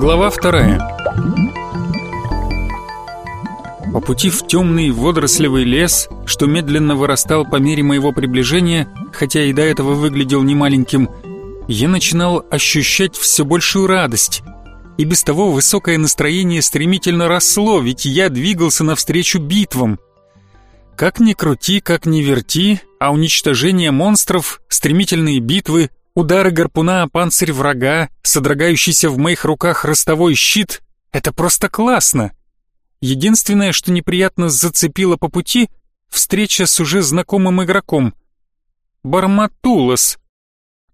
Глава вторая. По пути в темный водорослевый лес, что медленно вырастал по мере моего приближения, хотя и до этого выглядел немаленьким, я начинал ощущать все большую радость. И без того высокое настроение стремительно росло, ведь я двигался навстречу битвам. Как ни крути, как ни верти, а уничтожение монстров, стремительные битвы, Удары гарпуна о панцирь врага, содрогающийся в моих руках ростовой щит — это просто классно. Единственное, что неприятно зацепило по пути — встреча с уже знакомым игроком. Барматулос.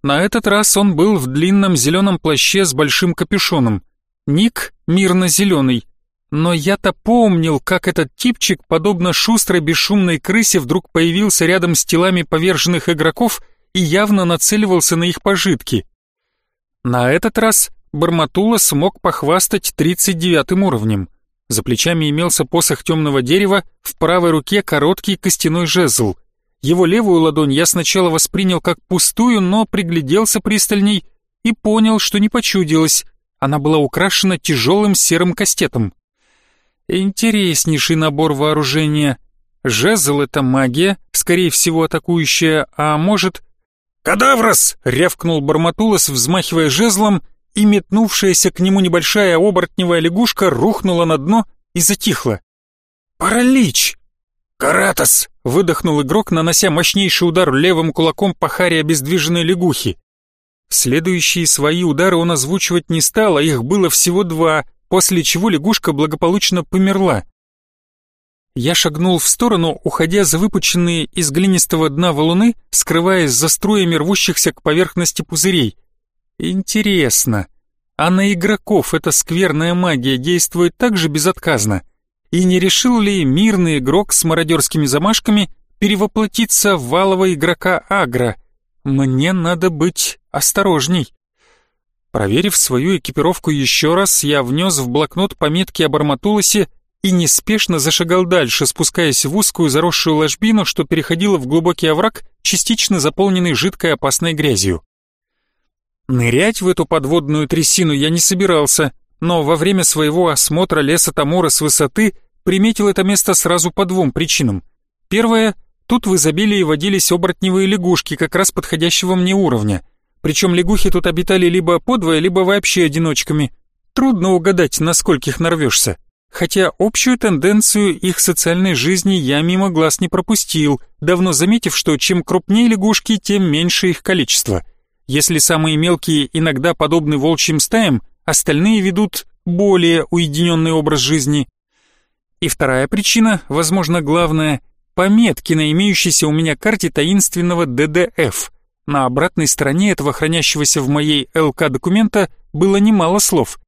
На этот раз он был в длинном зеленом плаще с большим капюшоном. Ник мирно-зеленый. Но я-то помнил, как этот типчик, подобно шустрой бесшумной крысе, вдруг появился рядом с телами поверженных игроков — и явно нацеливался на их пожитки. На этот раз Барматула смог похвастать 39 уровнем. За плечами имелся посох темного дерева, в правой руке короткий костяной жезл. Его левую ладонь я сначала воспринял как пустую, но пригляделся пристальней и понял, что не почудилось. Она была украшена тяжелым серым кастетом. Интереснейший набор вооружения. Жезл — это магия, скорее всего атакующая, а может, «Кадаврос!» — рявкнул Барматулос, взмахивая жезлом, и метнувшаяся к нему небольшая оборотневая лягушка рухнула на дно и затихла. «Паралич!» «Каратос!» — выдохнул игрок, нанося мощнейший удар левым кулаком по харе обездвиженной лягухи. Следующие свои удары он озвучивать не стал, а их было всего два, после чего лягушка благополучно померла. Я шагнул в сторону, уходя за выпученные из глинистого дна валуны, скрываясь за струями рвущихся к поверхности пузырей. Интересно, а на игроков эта скверная магия действует так же безотказно? И не решил ли мирный игрок с мародерскими замашками перевоплотиться в валого игрока Агро? Мне надо быть осторожней. Проверив свою экипировку еще раз, я внес в блокнот пометки об Арматулосе и неспешно зашагал дальше, спускаясь в узкую заросшую ложбину, что переходила в глубокий овраг, частично заполненный жидкой опасной грязью. Нырять в эту подводную трясину я не собирался, но во время своего осмотра леса Тамора с высоты приметил это место сразу по двум причинам. Первое — тут в изобилии водились оборотневые лягушки как раз подходящего мне уровня. Причем лягухи тут обитали либо подвое, либо вообще одиночками. Трудно угадать, на скольких нарвешься хотя общую тенденцию их социальной жизни я мимо глаз не пропустил, давно заметив, что чем крупнее лягушки, тем меньше их количество. Если самые мелкие иногда подобны волчьим стаям, остальные ведут более уединенный образ жизни. И вторая причина, возможно главная, пометки на имеющейся у меня карте таинственного ДДФ. На обратной стороне этого хранящегося в моей ЛК документа было немало слов.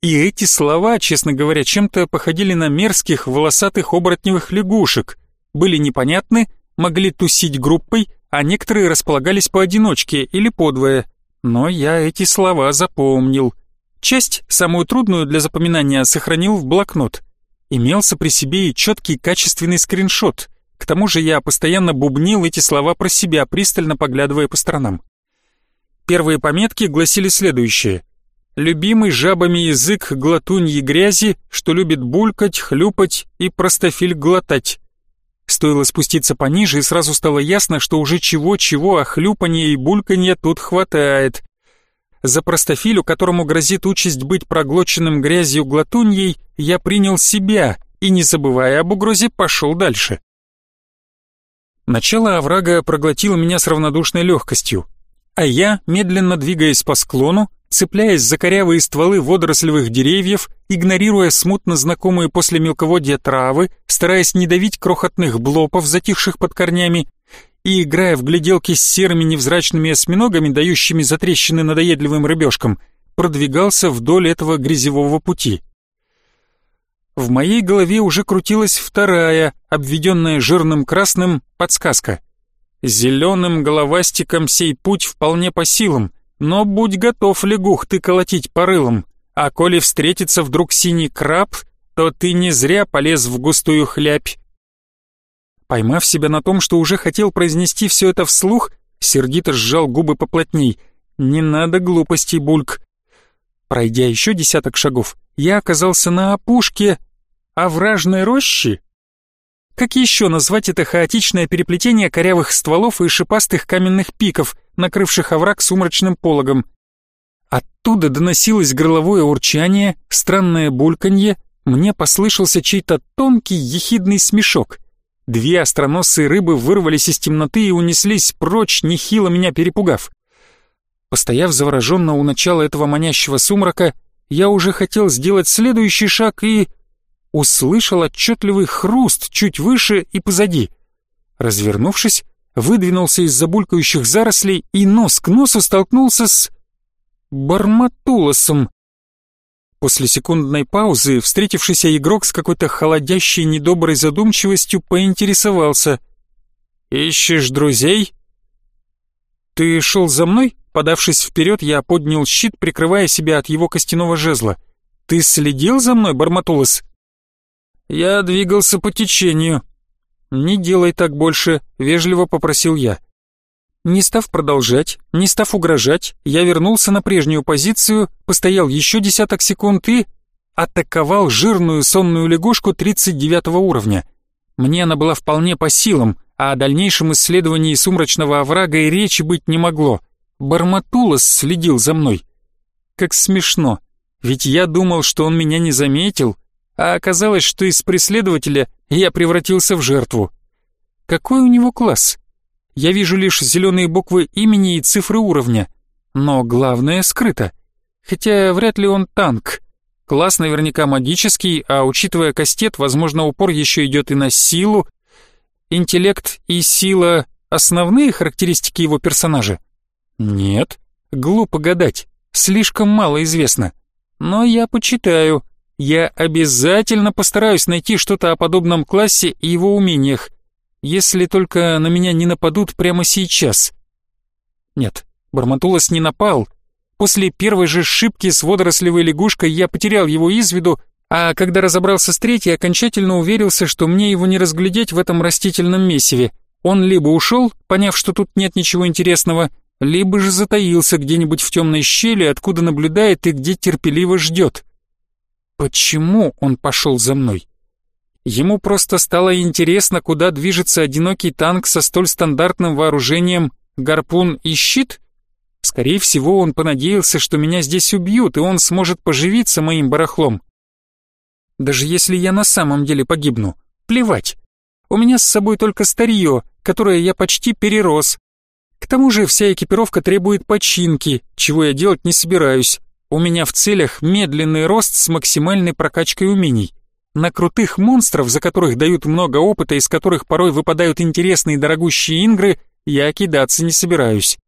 И эти слова, честно говоря, чем-то походили на мерзких волосатых оборотневых лягушек. Были непонятны, могли тусить группой, а некоторые располагались поодиночке или подвое. Но я эти слова запомнил. Часть, самую трудную для запоминания, сохранил в блокнот. Имелся при себе и четкий качественный скриншот. К тому же я постоянно бубнил эти слова про себя, пристально поглядывая по сторонам. Первые пометки гласили следующее любимый жабами язык глотуньи грязи, что любит булькать, хлюпать и простофиль глотать. Стоило спуститься пониже, и сразу стало ясно, что уже чего-чего, а хлюпанья и бульканья тут хватает. За простофилю, которому грозит участь быть проглоченным грязью глотуньей, я принял себя и, не забывая об угрозе, пошел дальше. Начало оврага проглотило меня с равнодушной легкостью, а я, медленно двигаясь по склону, цепляясь за корявые стволы водорослевых деревьев, игнорируя смутно знакомые после мелководья травы, стараясь не давить крохотных блопов, затихших под корнями, и играя в гляделки с серыми невзрачными осьминогами, дающими затрещины надоедливым рыбешкам, продвигался вдоль этого грязевого пути. В моей голове уже крутилась вторая, обведенная жирным красным, подсказка. Зеленым головастиком сей путь вполне по силам — но будь готов, лягух, ты колотить по рылам, а коли встретится вдруг синий краб, то ты не зря полез в густую хлябь. Поймав себя на том, что уже хотел произнести все это вслух, сердито сжал губы поплотней. «Не надо глупостей, Бульк». Пройдя еще десяток шагов, я оказался на опушке овражной рощи. Как еще назвать это хаотичное переплетение корявых стволов и шипастых каменных пиков, накрывших овраг сумрачным пологом? Оттуда доносилось горловое урчание, странное бульканье, мне послышался чей-то тонкий ехидный смешок. Две остроносые рыбы вырвались из темноты и унеслись прочь, нехило меня перепугав. Постояв завороженно у начала этого манящего сумрака, я уже хотел сделать следующий шаг и... услышал отчетливый хруст чуть выше и позади. Развернувшись, выдвинулся из забулькающих зарослей и нос к носу столкнулся с... Барматулосом. После секундной паузы встретившийся игрок с какой-то холодящей недоброй задумчивостью поинтересовался. «Ищешь друзей?» «Ты шел за мной?» Подавшись вперед, я поднял щит, прикрывая себя от его костяного жезла. «Ты следил за мной, Барматулос?» «Я двигался по течению». «Не делай так больше», — вежливо попросил я. Не став продолжать, не став угрожать, я вернулся на прежнюю позицию, постоял еще десяток секунд и... атаковал жирную сонную лягушку 39 уровня. Мне она была вполне по силам, а о дальнейшем исследовании сумрачного оврага и речи быть не могло. Барматулос следил за мной. Как смешно, ведь я думал, что он меня не заметил, а оказалось, что из преследователя я превратился в жертву. Какой у него класс? Я вижу лишь зеленые буквы имени и цифры уровня, но главное скрыто. Хотя вряд ли он танк. Класс наверняка магический, а учитывая кастет, возможно, упор еще идет и на силу. Интеллект и сила — основные характеристики его персонажа? Нет, глупо гадать, слишком мало известно. Но я почитаю. Я обязательно постараюсь найти что-то о подобном классе и его умениях. Если только на меня не нападут прямо сейчас. Нет, Барматулос не напал. После первой же шибки с водорослевой лягушкой я потерял его из виду, а когда разобрался с третьей, окончательно уверился, что мне его не разглядеть в этом растительном месиве. Он либо ушел, поняв, что тут нет ничего интересного, либо же затаился где-нибудь в темной щели, откуда наблюдает и где терпеливо ждет. Почему он пошел за мной? Ему просто стало интересно, куда движется одинокий танк со столь стандартным вооружением гарпун и щит? Скорее всего, он понадеялся, что меня здесь убьют, и он сможет поживиться моим барахлом. Даже если я на самом деле погибну, плевать. У меня с собой только старье, которое я почти перерос. К тому же вся экипировка требует починки, чего я делать не собираюсь. У меня в целях медленный рост с максимальной прокачкой умений. На крутых монстров, за которых дают много опыта, из которых порой выпадают интересные дорогущие ингры, я кидаться не собираюсь.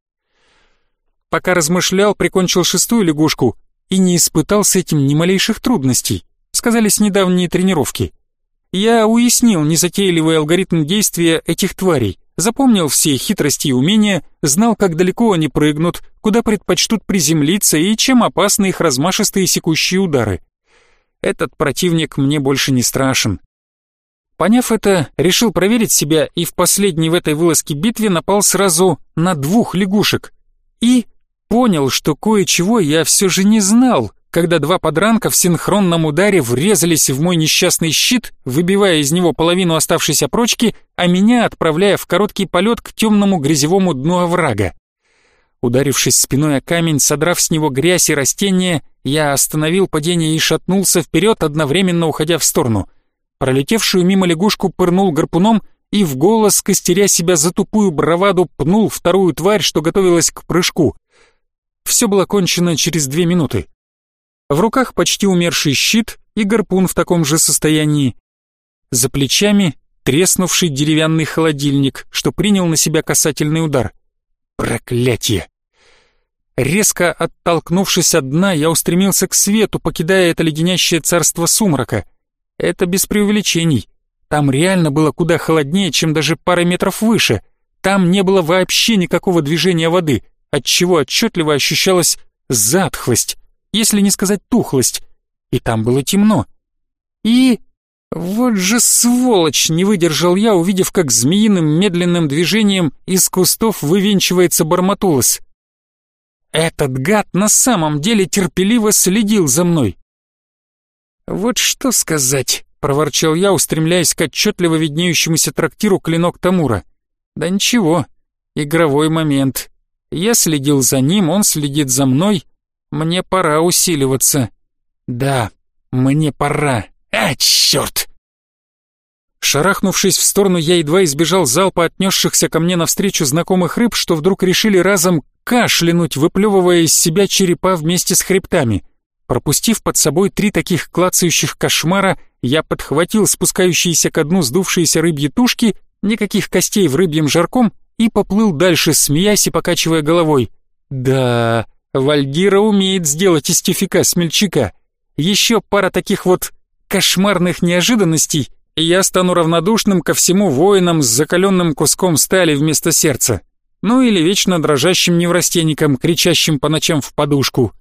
Пока размышлял, прикончил шестую лягушку и не испытал с этим ни малейших трудностей, сказались недавние тренировки. Я уяснил незатейливый алгоритм действия этих тварей, запомнил все хитрости и умения, знал, как далеко они прыгнут, куда предпочтут приземлиться и чем опасны их размашистые секущие удары. Этот противник мне больше не страшен. Поняв это, решил проверить себя и в последней в этой вылазке битве напал сразу на двух лягушек. И понял, что кое-чего я все же не знал, когда два подранка в синхронном ударе врезались в мой несчастный щит, выбивая из него половину оставшейся прочки, а меня отправляя в короткий полет к темному грязевому дну оврага. Ударившись спиной о камень, содрав с него грязь и растения, я остановил падение и шатнулся вперед, одновременно уходя в сторону. Пролетевшую мимо лягушку пырнул гарпуном и в голос, костеря себя за тупую браваду, пнул вторую тварь, что готовилась к прыжку. Все было кончено через две минуты. В руках почти умерший щит и гарпун в таком же состоянии. За плечами треснувший деревянный холодильник, что принял на себя касательный удар. Проклятие! Резко оттолкнувшись от дна, я устремился к свету, покидая это леденящее царство сумрака. Это без преувеличений. Там реально было куда холоднее, чем даже пара метров выше. Там не было вообще никакого движения воды, отчего отчетливо ощущалась затхлость, если не сказать тухлость. И там было темно. И вот же сволочь, не выдержал я, увидев, как змеиным медленным движением из кустов вывинчивается Барматулос. Этот гад на самом деле терпеливо следил за мной. «Вот что сказать», — проворчал я, устремляясь к отчетливо виднеющемуся трактиру клинок Тамура. «Да ничего, игровой момент. Я следил за ним, он следит за мной. Мне пора усиливаться. Да, мне пора. А, черт!» Шарахнувшись в сторону, я едва избежал залпа отнесшихся ко мне навстречу знакомых рыб, что вдруг решили разом кашлянуть, выплевывая из себя черепа вместе с хребтами. Пропустив под собой три таких клацающих кошмара, я подхватил спускающиеся ко дну сдувшиеся рыбьи тушки, никаких костей в рыбьем жарком, и поплыл дальше, смеясь и покачивая головой. Да, Вальгира умеет сделать из тюфика смельчака. Еще пара таких вот кошмарных неожиданностей, и я стану равнодушным ко всему воинам с закаленным куском стали вместо сердца. Ну или вечно дрожащим неврастенникам, кричащим по ночам в подушку.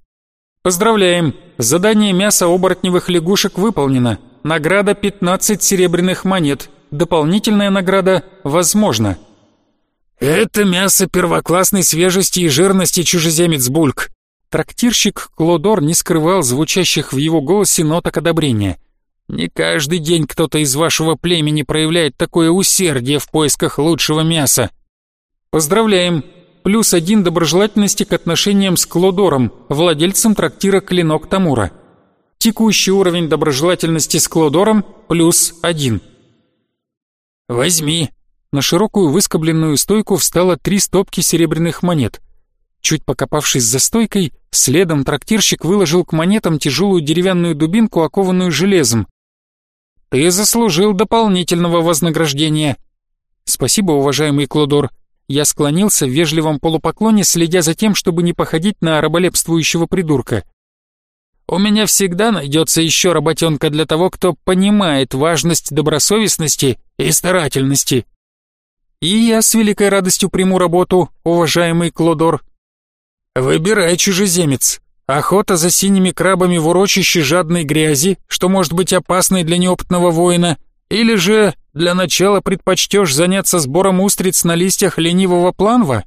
Поздравляем! Задание мяса оборотневых лягушек выполнено. Награда 15 серебряных монет. Дополнительная награда возможно. Это мясо первоклассной свежести и жирности, чужеземец Бульк. Трактирщик Клодор не скрывал звучащих в его голосе ноток одобрения. Не каждый день кто-то из вашего племени проявляет такое усердие в поисках лучшего мяса. Поздравляем! плюс один доброжелательности к отношениям с Клодором, владельцем трактира «Клинок Тамура». Текущий уровень доброжелательности с Клодором плюс один. «Возьми». На широкую выскобленную стойку встало три стопки серебряных монет. Чуть покопавшись за стойкой, следом трактирщик выложил к монетам тяжелую деревянную дубинку, окованную железом. «Ты заслужил дополнительного вознаграждения». «Спасибо, уважаемый Клодор. Я склонился в вежливом полупоклоне, следя за тем, чтобы не походить на раболепствующего придурка. «У меня всегда найдется еще работенка для того, кто понимает важность добросовестности и старательности». «И я с великой радостью приму работу, уважаемый Клодор». «Выбирай, чужеземец. Охота за синими крабами в урочище жадной грязи, что может быть опасной для неопытного воина, или же для начала предпочтешь заняться сбором устриц на листьях ленивого планва?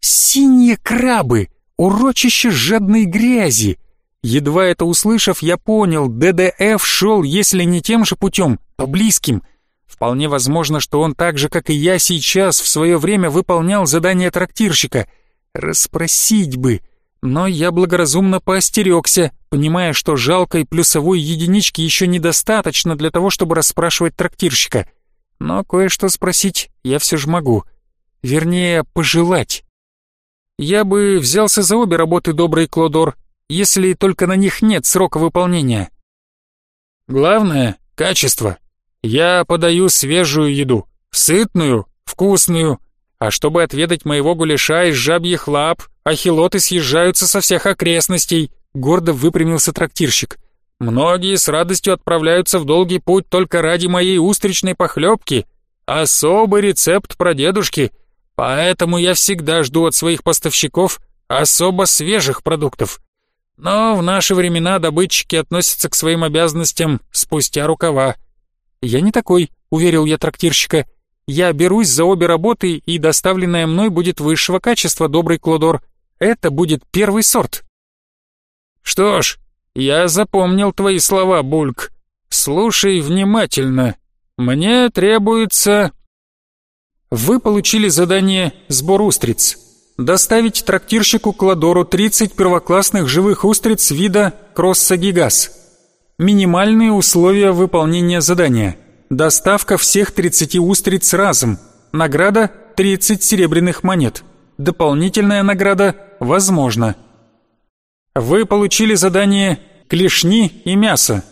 Синие крабы, урочище жадной грязи. Едва это услышав, я понял, ДДФ шел, если не тем же путем, то близким. Вполне возможно, что он так же, как и я сейчас, в свое время выполнял задание трактирщика. Расспросить бы но я благоразумно поостерегся, понимая, что жалкой плюсовой единички еще недостаточно для того, чтобы расспрашивать трактирщика. Но кое-что спросить я все же могу. Вернее, пожелать. Я бы взялся за обе работы, добрый Клодор, если только на них нет срока выполнения. Главное — качество. Я подаю свежую еду, сытную, вкусную, а чтобы отведать моего гуляша из жабьих лап, ахилоты съезжаются со всех окрестностей, гордо выпрямился трактирщик. Многие с радостью отправляются в долгий путь только ради моей устричной похлебки. Особый рецепт прадедушки, поэтому я всегда жду от своих поставщиков особо свежих продуктов. Но в наши времена добытчики относятся к своим обязанностям спустя рукава. «Я не такой», — уверил я трактирщика. Я берусь за обе работы, и доставленное мной будет высшего качества, добрый Клодор. Это будет первый сорт. Что ж, я запомнил твои слова, Бульк. Слушай внимательно. Мне требуется... Вы получили задание «Сбор устриц». Доставить трактирщику Кладору 30 первоклассных живых устриц вида Кроссагигас. Минимальные условия выполнения задания – Доставка всех 30 устриц разом. Награда 30 серебряных монет. Дополнительная награда возможно. Вы получили задание «Клешни и мясо».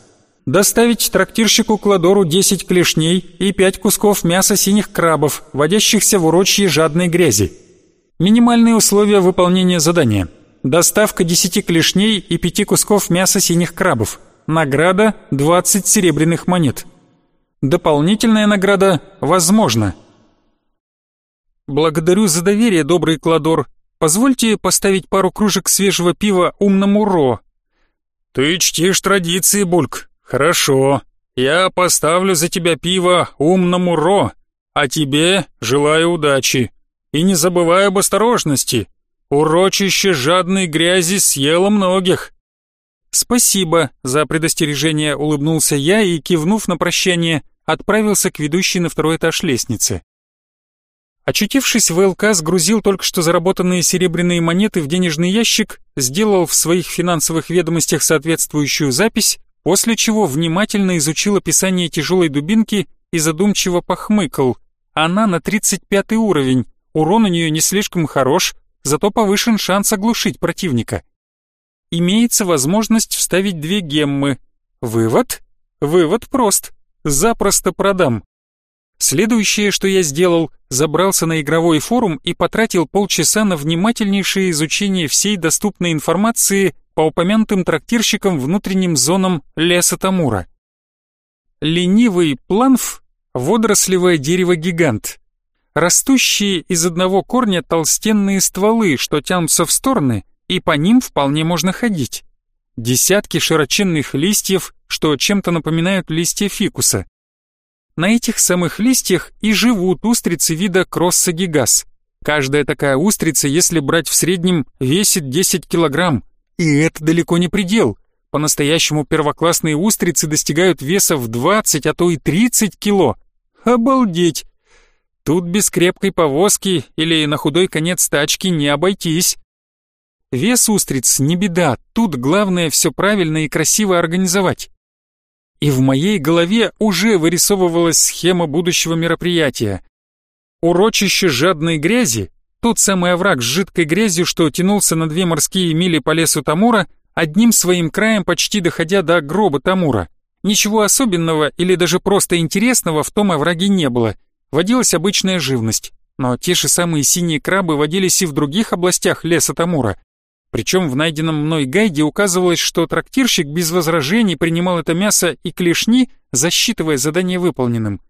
Доставить трактирщику Кладору 10 клешней и 5 кусков мяса синих крабов, водящихся в урочье жадной грязи. Минимальные условия выполнения задания. Доставка 10 клешней и 5 кусков мяса синих крабов. Награда 20 серебряных монет. Дополнительная награда возможна. Благодарю за доверие, добрый Кладор. Позвольте поставить пару кружек свежего пива умному Ро. Ты чтишь традиции, Бульк. Хорошо. Я поставлю за тебя пиво умному Ро, а тебе желаю удачи. И не забывай об осторожности. Урочище жадной грязи съело многих. Спасибо за предостережение, улыбнулся я и, кивнув на прощание, отправился к ведущей на второй этаж лестницы. Очутившись в ЛК, сгрузил только что заработанные серебряные монеты в денежный ящик, сделал в своих финансовых ведомостях соответствующую запись, после чего внимательно изучил описание тяжелой дубинки и задумчиво похмыкал. Она на 35 уровень, урон у нее не слишком хорош, зато повышен шанс оглушить противника. Имеется возможность вставить две геммы. Вывод? Вывод прост. Запросто продам. Следующее, что я сделал, забрался на игровой форум и потратил полчаса на внимательнейшее изучение всей доступной информации по упомянутым трактирщикам внутренним зонам леса Тамура. Ленивый планф — водорослевое дерево-гигант. Растущие из одного корня толстенные стволы, что тянутся в стороны, и по ним вполне можно ходить. Десятки широченных листьев, что чем-то напоминают листья фикуса. На этих самых листьях и живут устрицы вида кроссагигас. Каждая такая устрица, если брать в среднем, весит 10 килограмм. И это далеко не предел. По-настоящему первоклассные устрицы достигают веса в 20, а то и 30 кило. Обалдеть! Тут без крепкой повозки или на худой конец тачки не обойтись. Вес устриц не беда, тут главное все правильно и красиво организовать и в моей голове уже вырисовывалась схема будущего мероприятия. Урочище жадной грязи, тот самый овраг с жидкой грязью, что тянулся на две морские мили по лесу Тамура, одним своим краем почти доходя до гроба Тамура. Ничего особенного или даже просто интересного в том овраге не было. Водилась обычная живность. Но те же самые синие крабы водились и в других областях леса Тамура. Причем в найденном мной гайде указывалось, что трактирщик без возражений принимал это мясо и клешни, засчитывая задание выполненным.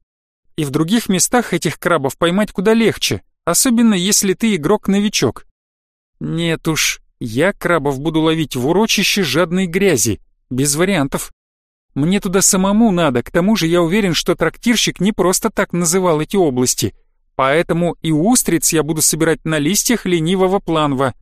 И в других местах этих крабов поймать куда легче, особенно если ты игрок-новичок. Нет уж, я крабов буду ловить в урочище жадной грязи, без вариантов. Мне туда самому надо, к тому же я уверен, что трактирщик не просто так называл эти области, поэтому и устриц я буду собирать на листьях ленивого планва.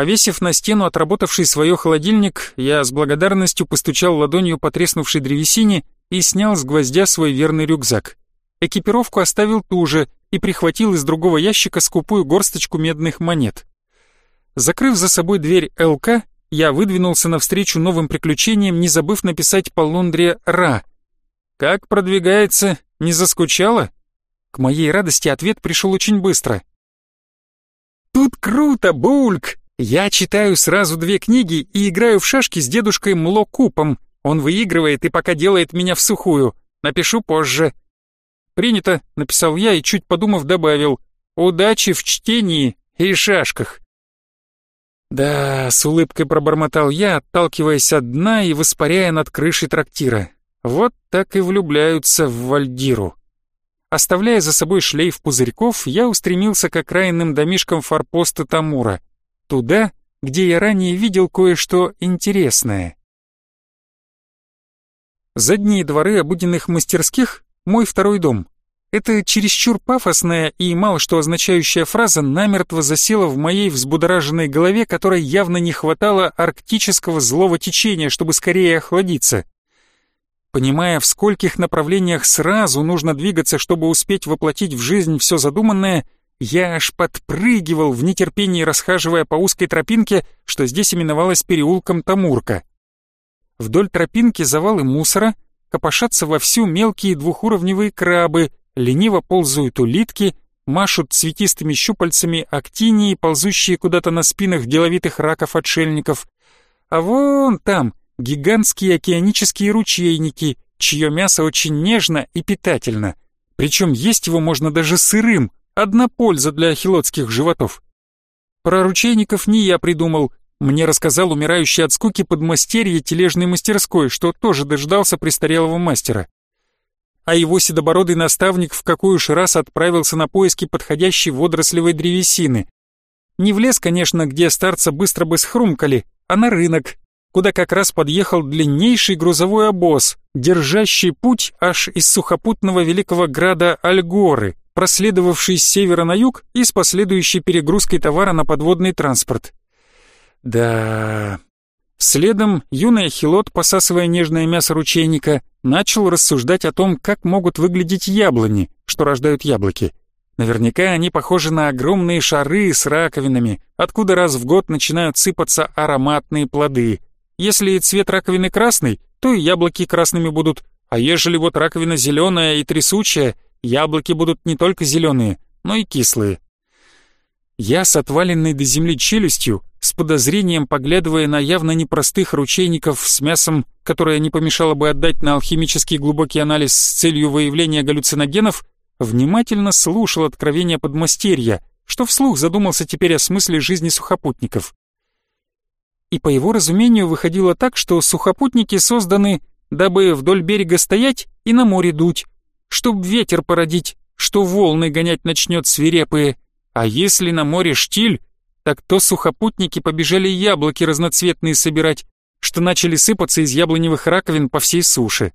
Повесив на стену отработавший свое холодильник, я с благодарностью постучал ладонью по треснувшей древесине и снял с гвоздя свой верный рюкзак. Экипировку оставил ту же и прихватил из другого ящика скупую горсточку медных монет. Закрыв за собой дверь ЛК, я выдвинулся навстречу новым приключениям, не забыв написать по Лондре «Ра». «Как продвигается? Не заскучала?» К моей радости ответ пришел очень быстро. «Тут круто, Бульк! Я читаю сразу две книги и играю в шашки с дедушкой Млокупом. Он выигрывает и пока делает меня в сухую. Напишу позже. Принято, написал я и чуть подумав добавил. Удачи в чтении и шашках. Да, с улыбкой пробормотал я, отталкиваясь от дна и воспаряя над крышей трактира. Вот так и влюбляются в Вальдиру. Оставляя за собой шлейф пузырьков, я устремился к окраинным домишкам форпоста Тамура туда, где я ранее видел кое-что интересное. Задние дворы обыденных мастерских — мой второй дом. Эта чересчур пафосная и мало что означающая фраза намертво засела в моей взбудораженной голове, которой явно не хватало арктического злого течения, чтобы скорее охладиться. Понимая, в скольких направлениях сразу нужно двигаться, чтобы успеть воплотить в жизнь все задуманное — я аж подпрыгивал в нетерпении, расхаживая по узкой тропинке, что здесь именовалось переулком Тамурка. Вдоль тропинки завалы мусора, копошатся вовсю мелкие двухуровневые крабы, лениво ползают улитки, машут цветистыми щупальцами актинии, ползущие куда-то на спинах деловитых раков-отшельников. А вон там гигантские океанические ручейники, чье мясо очень нежно и питательно. Причем есть его можно даже сырым, Одна польза для ахилотских животов. Про ручейников не я придумал. Мне рассказал умирающий от скуки подмастерье тележной мастерской, что тоже дождался престарелого мастера. А его седобородый наставник в какой уж раз отправился на поиски подходящей водорослевой древесины. Не в лес, конечно, где старца быстро бы схрумкали, а на рынок, куда как раз подъехал длиннейший грузовой обоз, держащий путь аж из сухопутного великого града Альгоры, проследовавший с севера на юг и с последующей перегрузкой товара на подводный транспорт. Да... Следом юный ахилот, посасывая нежное мясо ручейника, начал рассуждать о том, как могут выглядеть яблони, что рождают яблоки. Наверняка они похожи на огромные шары с раковинами, откуда раз в год начинают сыпаться ароматные плоды. Если цвет раковины красный, то и яблоки красными будут, а ежели вот раковина зеленая и трясучая, яблоки будут не только зеленые, но и кислые. Я с отваленной до земли челюстью, с подозрением поглядывая на явно непростых ручейников с мясом, которое не помешало бы отдать на алхимический глубокий анализ с целью выявления галлюциногенов, внимательно слушал откровения подмастерья, что вслух задумался теперь о смысле жизни сухопутников. И по его разумению выходило так, что сухопутники созданы, дабы вдоль берега стоять и на море дуть, чтоб ветер породить, что волны гонять начнет свирепые, а если на море штиль, так то сухопутники побежали яблоки разноцветные собирать, что начали сыпаться из яблоневых раковин по всей суше.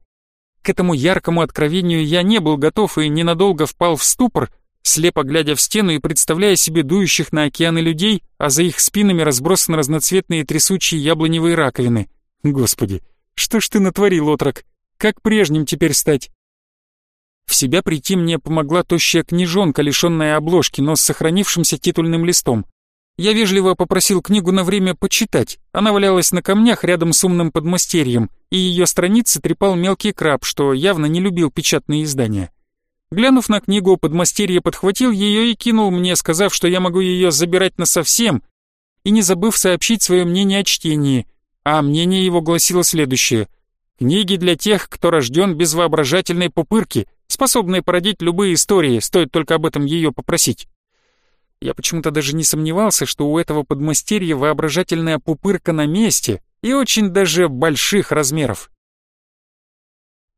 К этому яркому откровению я не был готов и ненадолго впал в ступор, слепо глядя в стену и представляя себе дующих на океаны людей, а за их спинами разбросаны разноцветные трясучие яблоневые раковины. Господи, что ж ты натворил, отрок? Как прежним теперь стать? В себя прийти мне помогла тощая книжонка, лишенная обложки, но с сохранившимся титульным листом. Я вежливо попросил книгу на время почитать. Она валялась на камнях рядом с умным подмастерьем, и ее страницы трепал мелкий краб, что явно не любил печатные издания. Глянув на книгу, подмастерье подхватил ее и кинул мне, сказав, что я могу ее забирать насовсем, и не забыв сообщить свое мнение о чтении. А мнение его гласило следующее. «Книги для тех, кто рожден без воображательной пупырки, способные породить любые истории, стоит только об этом ее попросить». Я почему-то даже не сомневался, что у этого подмастерья воображательная пупырка на месте и очень даже больших размеров.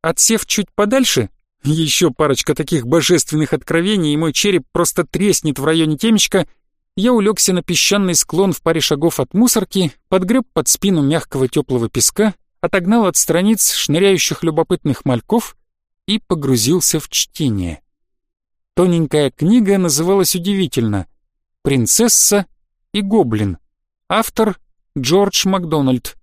Отсев чуть подальше, еще парочка таких божественных откровений, и мой череп просто треснет в районе темечка, я улегся на песчаный склон в паре шагов от мусорки, подгреб под спину мягкого теплого песка, отогнал от страниц шныряющих любопытных мальков и погрузился в чтение. Тоненькая книга называлась удивительно «Принцесса и гоблин». Автор Джордж Макдональд.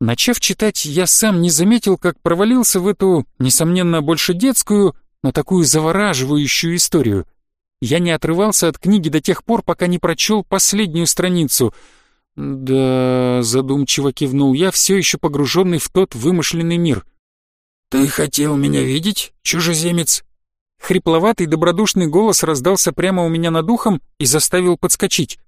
Начав читать, я сам не заметил, как провалился в эту, несомненно, больше детскую, но такую завораживающую историю. Я не отрывался от книги до тех пор, пока не прочел последнюю страницу. Да, задумчиво кивнул я, все еще погруженный в тот вымышленный мир. «Ты хотел меня видеть, чужеземец?» Хрипловатый добродушный голос раздался прямо у меня над ухом и заставил подскочить.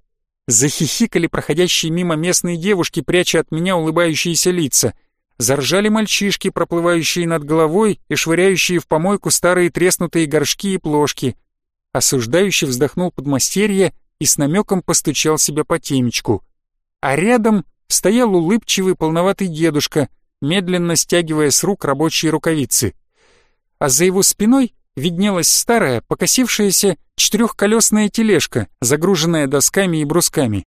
Захихикали проходящие мимо местные девушки, пряча от меня улыбающиеся лица. Заржали мальчишки, проплывающие над головой и швыряющие в помойку старые треснутые горшки и плошки. Осуждающий вздохнул подмастерье и с намеком постучал себя по темечку. А рядом стоял улыбчивый полноватый дедушка, медленно стягивая с рук рабочие рукавицы. А за его спиной виднелась старая, покосившаяся четырехколесная тележка, загруженная досками и брусками.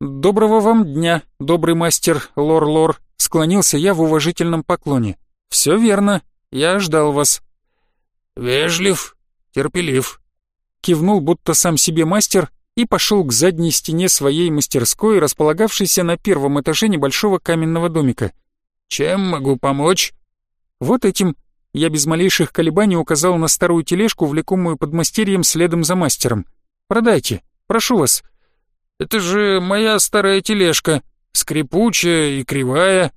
«Доброго вам дня, добрый мастер Лор-Лор», — склонился я в уважительном поклоне. «Все верно, я ждал вас». «Вежлив, терпелив», — кивнул будто сам себе мастер и пошел к задней стене своей мастерской, располагавшейся на первом этаже небольшого каменного домика. «Чем могу помочь?» «Вот этим», я без малейших колебаний указал на старую тележку, влекомую подмастерьем следом за мастером. «Продайте, прошу вас». «Это же моя старая тележка, скрипучая и кривая».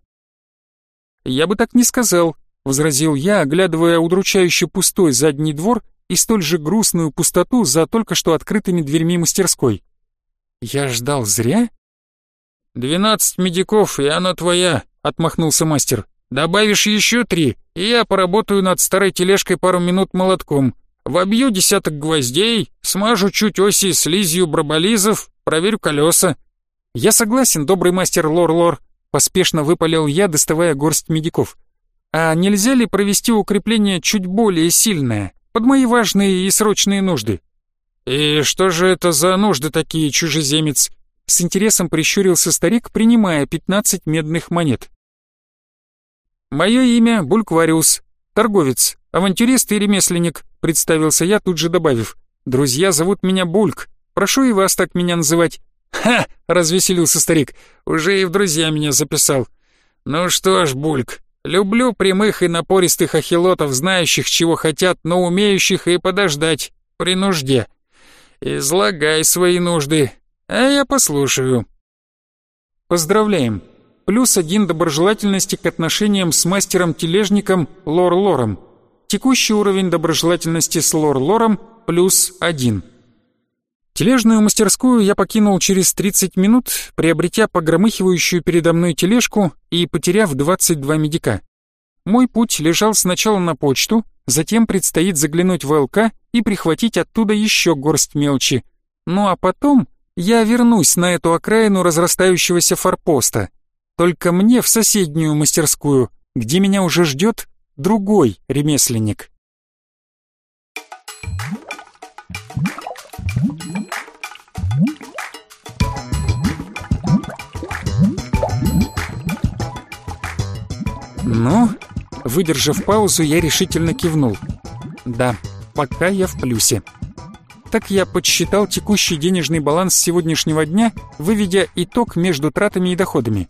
«Я бы так не сказал», — возразил я, оглядывая удручающе пустой задний двор и столь же грустную пустоту за только что открытыми дверьми мастерской. «Я ждал зря?» «Двенадцать медиков, и она твоя», — отмахнулся мастер. Добавишь еще три, и я поработаю над старой тележкой пару минут молотком. Вобью десяток гвоздей, смажу чуть оси слизью броболизов, проверю колеса. Я согласен, добрый мастер Лор-Лор, поспешно выпалил я, доставая горсть медиков. А нельзя ли провести укрепление чуть более сильное, под мои важные и срочные нужды? И что же это за нужды такие, чужеземец? С интересом прищурился старик, принимая пятнадцать медных монет. Мое имя Бульквариус, торговец, авантюрист и ремесленник, представился я, тут же добавив. «Друзья зовут меня Бульк. Прошу и вас так меня называть». «Ха!» — развеселился старик. «Уже и в друзья меня записал». «Ну что ж, Бульк, люблю прямых и напористых ахилотов, знающих, чего хотят, но умеющих и подождать, при нужде. Излагай свои нужды, а я послушаю». Поздравляем! Плюс один доброжелательности к отношениям с мастером-тележником Лор-Лором. Текущий уровень доброжелательности с Лор-Лором плюс один. Тележную мастерскую я покинул через 30 минут, приобретя погромыхивающую передо мной тележку и потеряв 22 медика. Мой путь лежал сначала на почту, затем предстоит заглянуть в ЛК и прихватить оттуда еще горсть мелочи. Ну а потом я вернусь на эту окраину разрастающегося форпоста. Только мне в соседнюю мастерскую, где меня уже ждет другой ремесленник. Ну, выдержав паузу, я решительно кивнул. Да, пока я в плюсе. Так я подсчитал текущий денежный баланс сегодняшнего дня, выведя итог между тратами и доходами.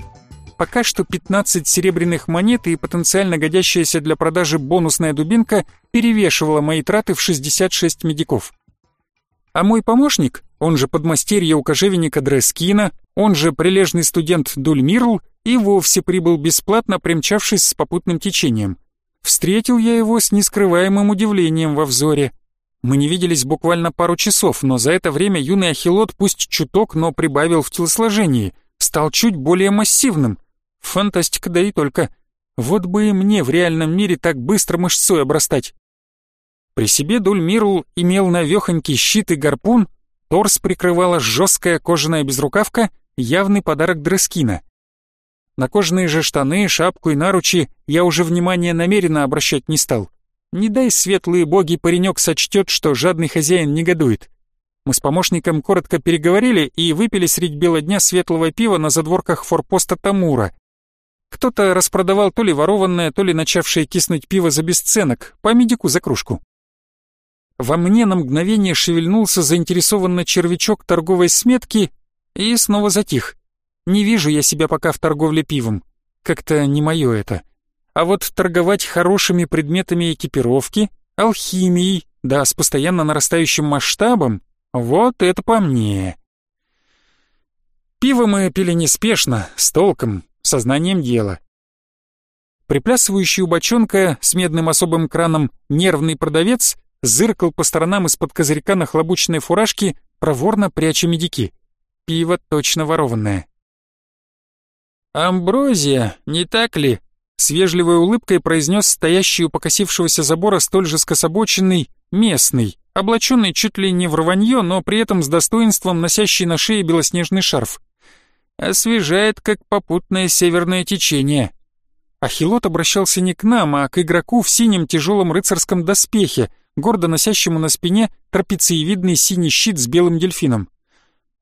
Пока что 15 серебряных монет и потенциально годящаяся для продажи бонусная дубинка перевешивала мои траты в 66 медиков. А мой помощник, он же подмастерье у кожевенника Дрескина, он же прилежный студент Дульмирл, и вовсе прибыл бесплатно, примчавшись с попутным течением. Встретил я его с нескрываемым удивлением во взоре. Мы не виделись буквально пару часов, но за это время юный ахилот пусть чуток, но прибавил в телосложении, стал чуть более массивным. Фантастика, да и только. Вот бы и мне в реальном мире так быстро мышцой обрастать. При себе Дульмирл имел навехонький щит и гарпун, торс прикрывала жесткая кожаная безрукавка, явный подарок Дрескина. На кожаные же штаны, шапку и наручи я уже внимания намеренно обращать не стал. Не дай светлые боги, паренек сочтет, что жадный хозяин негодует. Мы с помощником коротко переговорили и выпили средь бела дня светлого пива на задворках форпоста Тамура. Кто-то распродавал то ли ворованное, то ли начавшее киснуть пиво за бесценок, по медику за кружку. Во мне на мгновение шевельнулся заинтересованно червячок торговой сметки и снова затих. Не вижу я себя пока в торговле пивом. Как-то не мое это. А вот торговать хорошими предметами экипировки, алхимией, да с постоянно нарастающим масштабом, вот это по мне. Пиво мы пили неспешно, с толком, сознанием дела. Приплясывающий у бочонка с медным особым краном нервный продавец зыркал по сторонам из-под козырька на хлобучной фуражке, проворно пряча медики. Пиво точно ворованное. «Амброзия, не так ли?» С вежливой улыбкой произнес стоящий у покосившегося забора столь же скособоченный местный, облаченный чуть ли не в рванье, но при этом с достоинством носящий на шее белоснежный шарф. Освежает, как попутное северное течение. Ахилот обращался не к нам, а к игроку в синем тяжелом рыцарском доспехе, гордо носящему на спине трапециевидный синий щит с белым дельфином.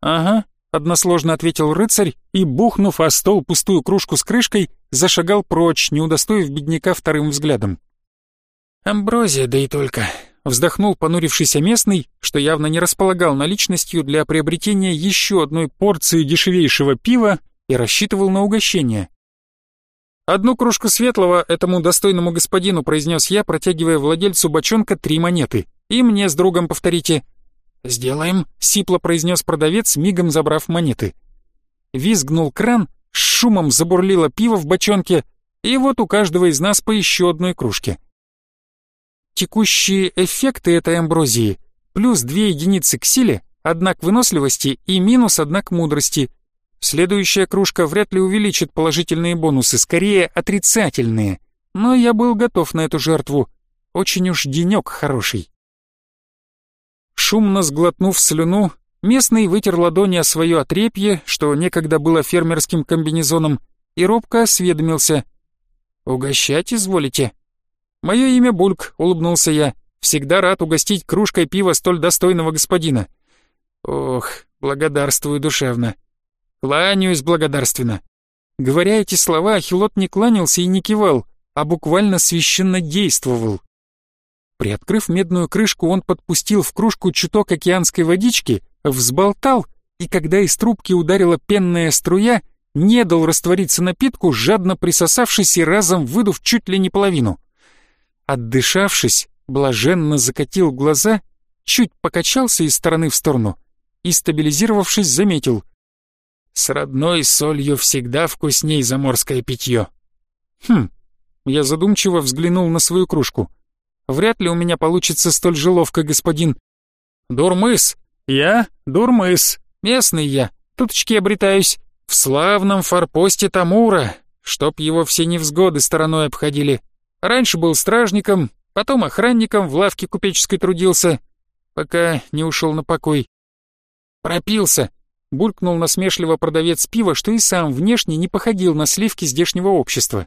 «Ага, односложно ответил рыцарь и, бухнув о стол пустую кружку с крышкой, зашагал прочь, не удостоив бедняка вторым взглядом. «Амброзия, да и только», — вздохнул понурившийся местный, что явно не располагал наличностью для приобретения еще одной порции дешевейшего пива и рассчитывал на угощение. «Одну кружку светлого этому достойному господину», — произнес я, протягивая владельцу бочонка три монеты. «И мне с другом повторите». «Сделаем», — сипло произнес продавец, мигом забрав монеты. Визгнул кран, с шумом забурлило пиво в бочонке, и вот у каждого из нас по еще одной кружке. Текущие эффекты этой амброзии плюс две единицы к силе, одна к выносливости и минус одна к мудрости. Следующая кружка вряд ли увеличит положительные бонусы, скорее отрицательные. Но я был готов на эту жертву. Очень уж денек хороший. Шумно сглотнув слюну, местный вытер ладони о свое отрепье, что некогда было фермерским комбинезоном, и робко осведомился. «Угощать изволите?» «Мое имя Бульк», — улыбнулся я. «Всегда рад угостить кружкой пива столь достойного господина». «Ох, благодарствую душевно». «Кланяюсь благодарственно». Говоря эти слова, Ахилот не кланялся и не кивал, а буквально священно действовал. Приоткрыв медную крышку, он подпустил в кружку чуток океанской водички, взболтал, и когда из трубки ударила пенная струя, не дал раствориться напитку, жадно присосавшись и разом выдув чуть ли не половину. Отдышавшись, блаженно закатил глаза, чуть покачался из стороны в сторону и, стабилизировавшись, заметил. «С родной солью всегда вкусней заморское питье». «Хм». Я задумчиво взглянул на свою кружку. Вряд ли у меня получится столь же ловко, господин. Дурмыс. Я Дурмыс. Местный я. Туточки обретаюсь. В славном форпосте Тамура. Чтоб его все невзгоды стороной обходили. Раньше был стражником, потом охранником в лавке купеческой трудился, пока не ушел на покой. Пропился. Булькнул насмешливо продавец пива, что и сам внешне не походил на сливки здешнего общества.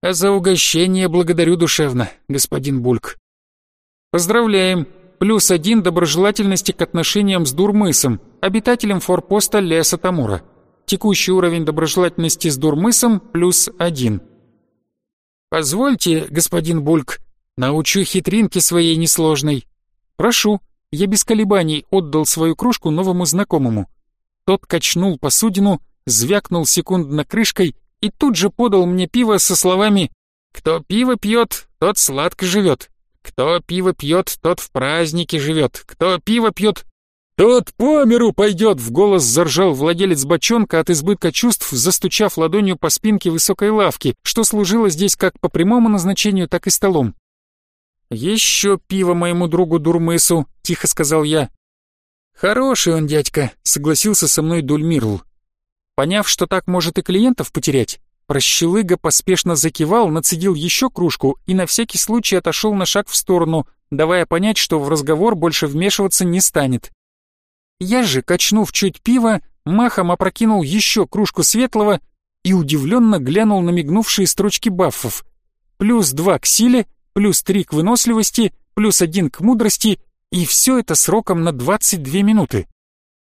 А за угощение благодарю душевно, господин Бульк. Поздравляем. Плюс один доброжелательности к отношениям с Дурмысом, обитателем форпоста леса Тамура. Текущий уровень доброжелательности с Дурмысом плюс один. Позвольте, господин Бульк, научу хитринки своей несложной. Прошу. Я без колебаний отдал свою кружку новому знакомому. Тот качнул посудину, звякнул секундно крышкой и тут же подал мне пиво со словами «Кто пиво пьет, тот сладко живет. Кто пиво пьет, тот в празднике живет. Кто пиво пьет, тот по миру пойдет!» В голос заржал владелец бочонка от избытка чувств, застучав ладонью по спинке высокой лавки, что служило здесь как по прямому назначению, так и столом. «Еще пиво моему другу Дурмысу», — тихо сказал я. «Хороший он дядька», — согласился со мной Дульмирл. Поняв, что так может и клиентов потерять, прощелыга поспешно закивал, нацедил еще кружку и на всякий случай отошел на шаг в сторону, давая понять, что в разговор больше вмешиваться не станет. Я же, качнув чуть пива, махом опрокинул еще кружку светлого и удивленно глянул на мигнувшие строчки баффов. Плюс два к силе, плюс три к выносливости, плюс один к мудрости, и все это сроком на 22 минуты.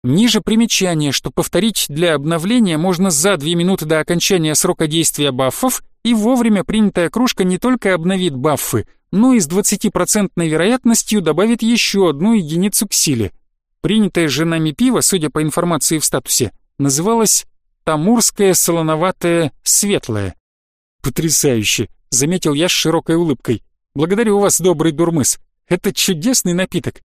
Ниже примечание, что повторить для обновления можно за 2 минуты до окончания срока действия баффов, и вовремя принятая кружка не только обновит баффы, но и с 20% вероятностью добавит еще одну единицу к силе. Принятое же нами пиво, судя по информации в статусе, называлось «Тамурское солоноватое светлое». «Потрясающе!» — заметил я с широкой улыбкой. «Благодарю вас, добрый дурмыс. Это чудесный напиток».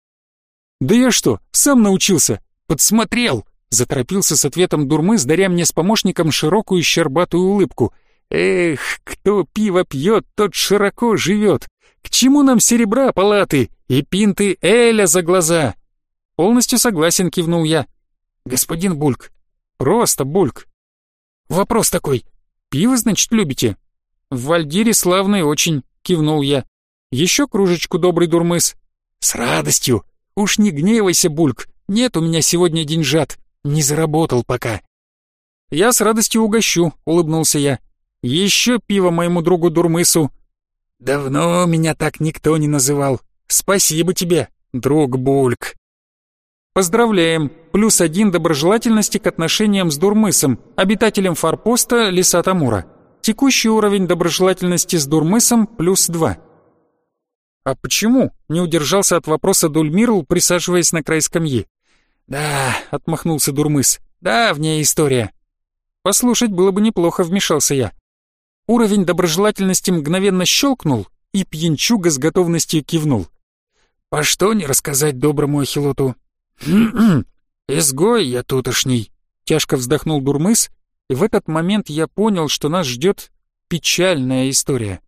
«Да я что, сам научился?» Подсмотрел!» Заторопился с ответом Дурмыс, даря мне с помощником широкую щербатую улыбку. «Эх, кто пиво пьет, тот широко живет! К чему нам серебра палаты и пинты Эля за глаза?» «Полностью согласен», — кивнул я. «Господин Бульк». «Просто Бульк». «Вопрос такой. Пиво, значит, любите?» «В Вальдире славный очень», — кивнул я. «Еще кружечку, добрый Дурмыс?» «С радостью. Уж не гневайся, Бульк. Нет у меня сегодня деньжат, не заработал пока. Я с радостью угощу, улыбнулся я. Еще пиво моему другу Дурмысу. Давно меня так никто не называл. Спасибо тебе, друг Бульк. Поздравляем, плюс один доброжелательности к отношениям с Дурмысом, обитателем форпоста Леса Тамура. Текущий уровень доброжелательности с Дурмысом плюс два. «А почему?» — не удержался от вопроса Дульмирл, присаживаясь на край скамьи. «Да», — отмахнулся Дурмыс, — «давняя история». «Послушать было бы неплохо», — вмешался я. Уровень доброжелательности мгновенно щелкнул, и пьянчуга с готовностью кивнул. «По что не рассказать доброму Ахилоту?» «Изгой я тутошний», — тяжко вздохнул Дурмыс, и в этот момент я понял, что нас ждет печальная история.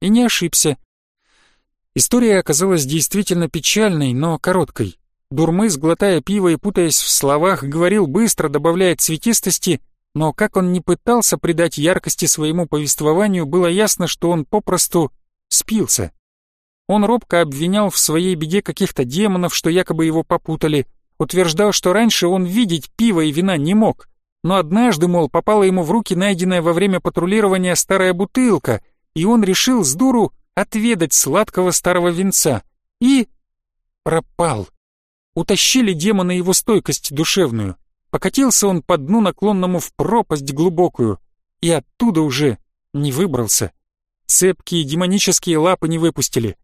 И не ошибся. История оказалась действительно печальной, но короткой. Дурмыс, глотая пиво и путаясь в словах, говорил быстро, добавляя цветистости, но как он не пытался придать яркости своему повествованию, было ясно, что он попросту спился. Он робко обвинял в своей беде каких-то демонов, что якобы его попутали, утверждал, что раньше он видеть пиво и вина не мог, но однажды, мол, попала ему в руки найденная во время патрулирования старая бутылка, и он решил с дуру отведать сладкого старого винца и пропал. Утащили демона его стойкость душевную. Покатился он по дну наклонному в пропасть глубокую, и оттуда уже не выбрался. Цепкие демонические лапы не выпустили.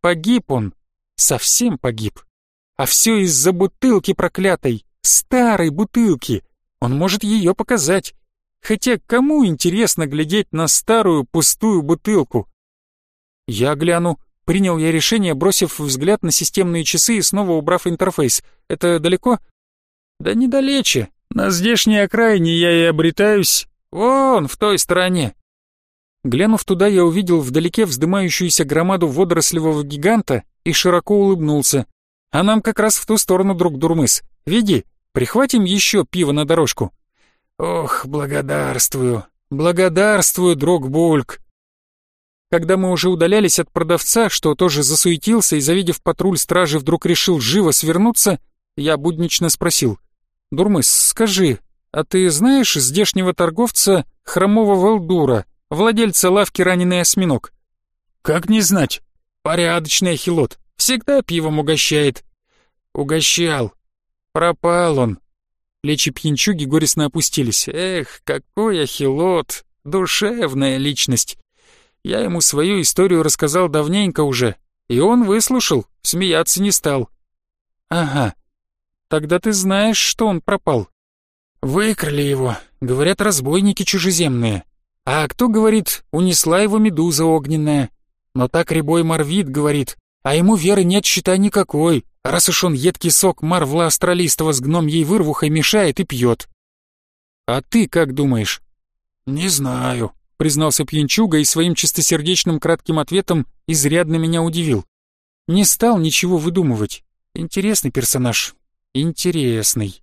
погиб он, совсем погиб. А все из-за бутылки проклятой, старой бутылки. Он может ее показать. Хотя кому интересно глядеть на старую пустую бутылку? Я гляну. Принял я решение, бросив взгляд на системные часы и снова убрав интерфейс. Это далеко? Да недалече. На здешней окраине я и обретаюсь. Вон, в той стороне. Глянув туда, я увидел вдалеке вздымающуюся громаду водорослевого гиганта и широко улыбнулся. А нам как раз в ту сторону, друг Дурмыс. Види, прихватим еще пиво на дорожку. Ох, благодарствую, благодарствую, друг Бульк. Когда мы уже удалялись от продавца, что тоже засуетился и, завидев патруль стражи, вдруг решил живо свернуться, я буднично спросил. «Дурмыс, скажи, а ты знаешь здешнего торговца Хромого Велдура, владельца лавки «Раненый осьминог»?» «Как не знать? Порядочный ахилот, всегда пивом угощает». «Угощал. Пропал он». Плечи пьянчуги горестно опустились. «Эх, какой ахилот, душевная личность». Я ему свою историю рассказал давненько уже, и он выслушал, смеяться не стал. Ага, тогда ты знаешь, что он пропал. Выкрали его, говорят, разбойники чужеземные. А кто говорит, унесла его медуза огненная. Но так рябой Марвит говорит, а ему веры нет, считай, никакой, раз уж он едкий сок марвла астралистого с гном ей вырвухой мешает и пьет. А ты как думаешь? Не знаю, признался пьянчуга и своим чистосердечным кратким ответом изрядно меня удивил. Не стал ничего выдумывать. Интересный персонаж. Интересный.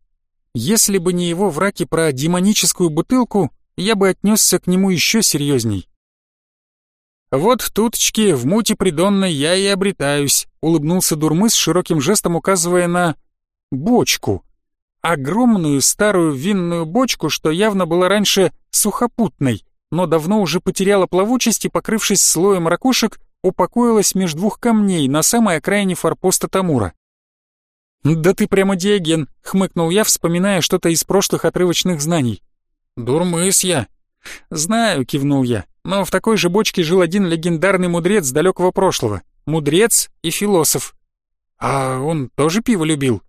Если бы не его враки про демоническую бутылку, я бы отнесся к нему еще серьезней. «Вот туточки, в муте придонной я и обретаюсь», — улыбнулся Дурмыс широким жестом указывая на... бочку. Огромную старую винную бочку, что явно была раньше сухопутной, но давно уже потеряла плавучесть и, покрывшись слоем ракушек, упокоилась между двух камней на самой окраине форпоста Тамура. «Да ты прямо диаген», — хмыкнул я, вспоминая что-то из прошлых отрывочных знаний. «Дурмыс я». «Знаю», — кивнул я, «но в такой же бочке жил один легендарный мудрец далекого прошлого. Мудрец и философ». «А он тоже пиво любил?»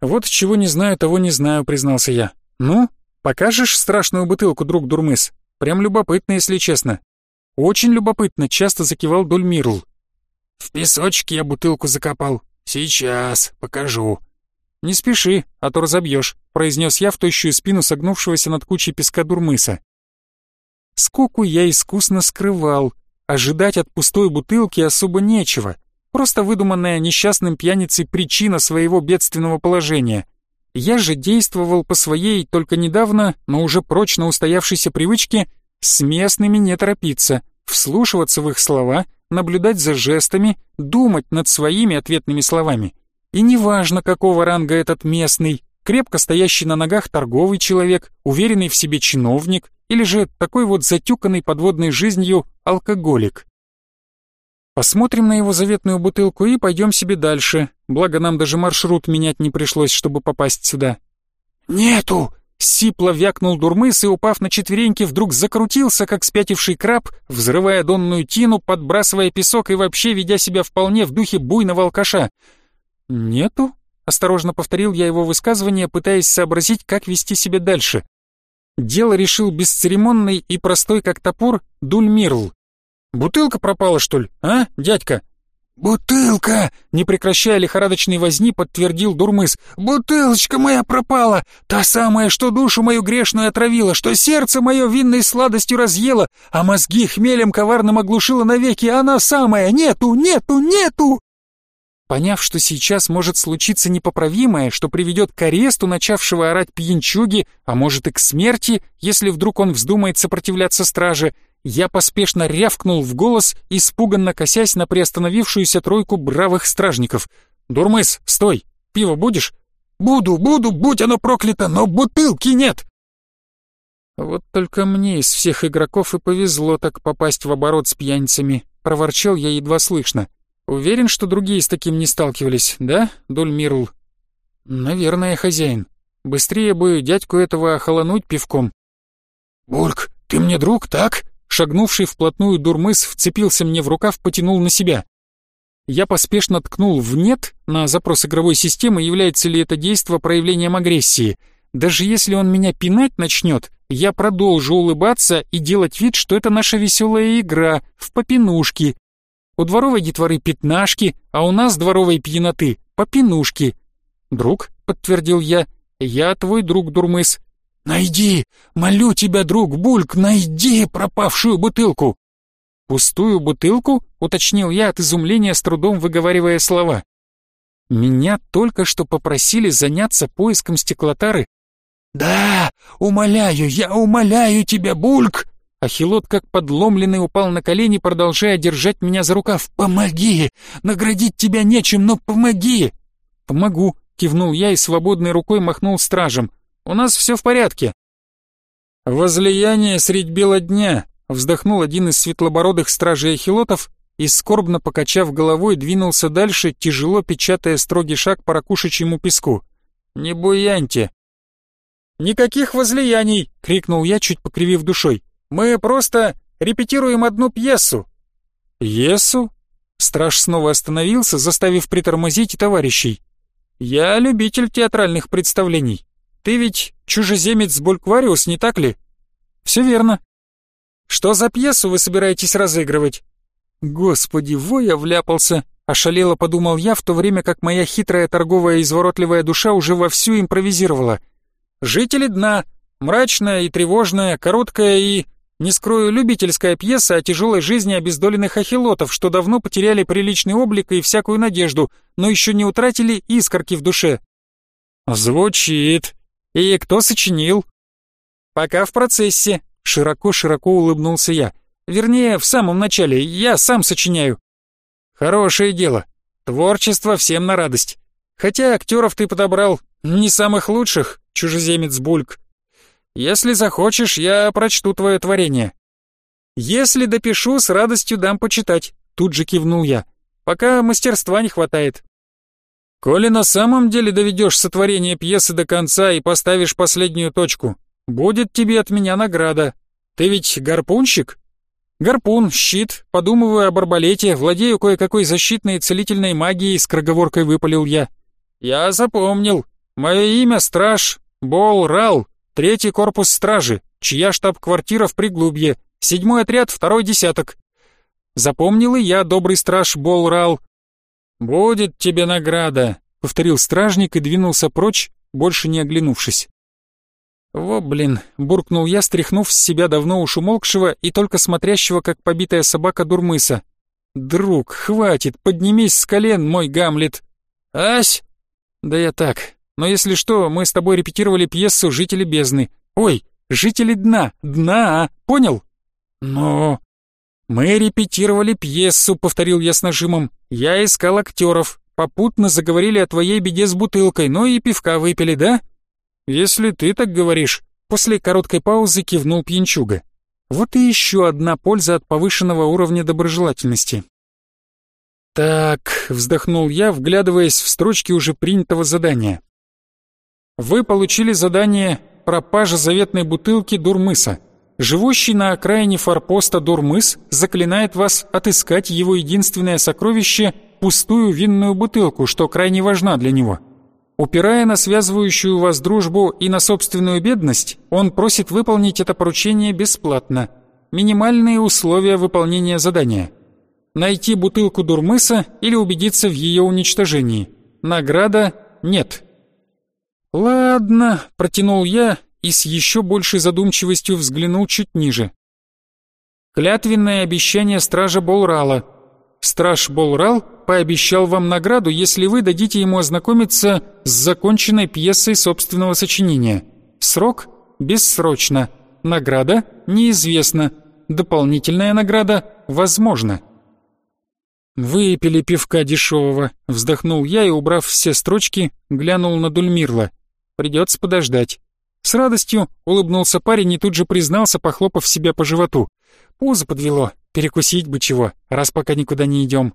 «Вот чего не знаю, того не знаю», — признался я. «Ну, покажешь страшную бутылку, друг Дурмыс?» Прям любопытно, если честно. Очень любопытно, часто закивал Дульмирл. В песочке я бутылку закопал. Сейчас, покажу. Не спеши, а то разобьешь, произнес я в тощую спину согнувшегося над кучей песка Дурмыса. Скуку я искусно скрывал. Ожидать от пустой бутылки особо нечего. Просто выдуманная несчастным пьяницей причина своего бедственного положения. Я же действовал по своей, только недавно, но уже прочно устоявшейся привычке с местными не торопиться, вслушиваться в их слова, наблюдать за жестами, думать над своими ответными словами. И неважно, какого ранга этот местный, крепко стоящий на ногах торговый человек, уверенный в себе чиновник или же такой вот затюканный подводной жизнью алкоголик. Посмотрим на его заветную бутылку и пойдем себе дальше, благо нам даже маршрут менять не пришлось, чтобы попасть сюда. «Нету!» Сипло вякнул Дурмыс и, упав на четвереньки, вдруг закрутился, как спятивший краб, взрывая донную тину, подбрасывая песок и вообще ведя себя вполне в духе буйного алкаша. «Нету?» — осторожно повторил я его высказывание, пытаясь сообразить, как вести себя дальше. Дело решил бесцеремонный и простой, как топор, Дульмирл. Бутылка пропала, что ли, а, дядька?» «Бутылка!» — не прекращая лихорадочной возни, подтвердил Дурмыс. «Бутылочка моя пропала! Та самая, что душу мою грешную отравила, что сердце мое винной сладостью разъела, а мозги хмелем коварным оглушила навеки, она самая! Нету, нету, нету!» Поняв, что сейчас может случиться непоправимое, что приведет к аресту начавшего орать пьянчуги, а может и к смерти, если вдруг он вздумает сопротивляться страже, я поспешно рявкнул в голос, испуганно косясь на приостановившуюся тройку бравых стражников. «Дурмыс, стой! Пиво будешь?» «Буду, буду, будь оно проклято, но бутылки нет!» «Вот только мне из всех игроков и повезло так попасть в оборот с пьяницами», — проворчал я едва слышно. «Уверен, что другие с таким не сталкивались, да, Дульмирл?» «Наверное, хозяин. Быстрее бы дядьку этого охолонуть пивком». «Бурк, ты мне друг, так?» Шагнувший вплотную дурмыс вцепился мне в рукав, потянул на себя. Я поспешно ткнул в «нет» на запрос игровой системы, является ли это действо проявлением агрессии. Даже если он меня пинать начнет, я продолжу улыбаться и делать вид, что это наша веселая игра в попинушки. У дворовой детворы пятнашки, а у нас дворовой пьяноты попинушки. «Друг», — подтвердил я, — «я твой друг, Дурмыс». «Найди! Молю тебя, друг Бульк, найди пропавшую бутылку!» «Пустую бутылку?» — уточнил я от изумления, с трудом выговаривая слова. «Меня только что попросили заняться поиском стеклотары «Да, умоляю, я умоляю тебя, Бульк!» Ахилот, как подломленный, упал на колени, продолжая держать меня за рукав. «Помоги! Наградить тебя нечем, но помоги!» «Помогу!» — кивнул я и свободной рукой махнул стражем. «У нас все в порядке!» «Возлияние средь бела дня!» — вздохнул один из светлобородых стражей Ахилотов и, скорбно покачав головой, двинулся дальше, тяжело печатая строгий шаг по ракушечьему песку. «Не буяньте! «Никаких возлияний!» — крикнул я, чуть покривив душой. «Мы просто репетируем одну пьесу». «Пьесу?» Страж снова остановился, заставив притормозить товарищей. «Я любитель театральных представлений. Ты ведь чужеземец Бульквариус, не так ли?» «Все верно». «Что за пьесу вы собираетесь разыгрывать?» «Господи, во я вляпался!» Ошалело подумал я, в то время как моя хитрая торговая изворотливая душа уже вовсю импровизировала. Жители дна. Мрачная и тревожная, короткая и, не скрою, любительская пьеса о тяжелой жизни обездоленных ахилотов, что давно потеряли приличный облик и всякую надежду, но еще не утратили искорки в душе. Звучит. И кто сочинил? Пока в процессе. Широко-широко улыбнулся я. Вернее, в самом начале, я сам сочиняю. Хорошее дело. Творчество всем на радость. Хотя актеров ты подобрал не самых лучших, чужеземец Бульк. Если захочешь, я прочту твое творение. Если допишу, с радостью дам почитать, тут же кивнул я. Пока мастерства не хватает. Коли на самом деле доведешь сотворение пьесы до конца и поставишь последнюю точку, будет тебе от меня награда. Ты ведь гарпунщик? Гарпун, щит, подумываю об арбалете, владею кое-какой защитной и целительной магией, с кроговоркой выпалил я. Я запомнил. Мое имя Страж Бол Рал, третий корпус стражи, чья штаб-квартира в Приглубье, седьмой отряд, второй десяток. Запомнил и я, добрый страж Бол Рал. «Будет тебе награда», — повторил стражник и двинулся прочь, больше не оглянувшись. «Во, блин!» — буркнул я, стряхнув с себя давно уж умолкшего и только смотрящего, как побитая собака Дурмыса. «Друг, хватит, поднимись с колен, мой Гамлет!» «Ась!» «Да я так, но если что, мы с тобой репетировали пьесу «Жители бездны». Ой, «Жители дна», дна, а? понял?» «Но...» «Мы репетировали пьесу», — повторил я с нажимом. «Я искал актеров. Попутно заговорили о твоей беде с бутылкой, но и пивка выпили, да?» «Если ты так говоришь», — после короткой паузы кивнул пьянчуга. «Вот и еще одна польза от повышенного уровня доброжелательности. «Так», — вздохнул я, вглядываясь в строчки уже принятого задания. «Вы получили задание «Пропажа заветной бутылки Дурмыса». Живущий на окраине форпоста Дурмыс заклинает вас отыскать его единственное сокровище — пустую винную бутылку, что крайне важна для него. Упирая на связывающую вас дружбу и на собственную бедность, он просит выполнить это поручение бесплатно. Минимальные условия выполнения задания — найти бутылку дурмыса или убедиться в ее уничтожении. Награда нет. «Ладно», — протянул я и с еще большей задумчивостью взглянул чуть ниже. Клятвенное обещание стража Болрала. Страж Болрал пообещал вам награду, если вы дадите ему ознакомиться с законченной пьесой собственного сочинения. Срок – бессрочно. Награда – неизвестна. Дополнительная награда – возможно. «Выпили пивка дешевого», — вздохнул я и, убрав все строчки, глянул на Дульмирла. «Придется подождать». С радостью улыбнулся парень и тут же признался, похлопав себя по животу. «Пузо подвело, перекусить бы чего, раз пока никуда не идем».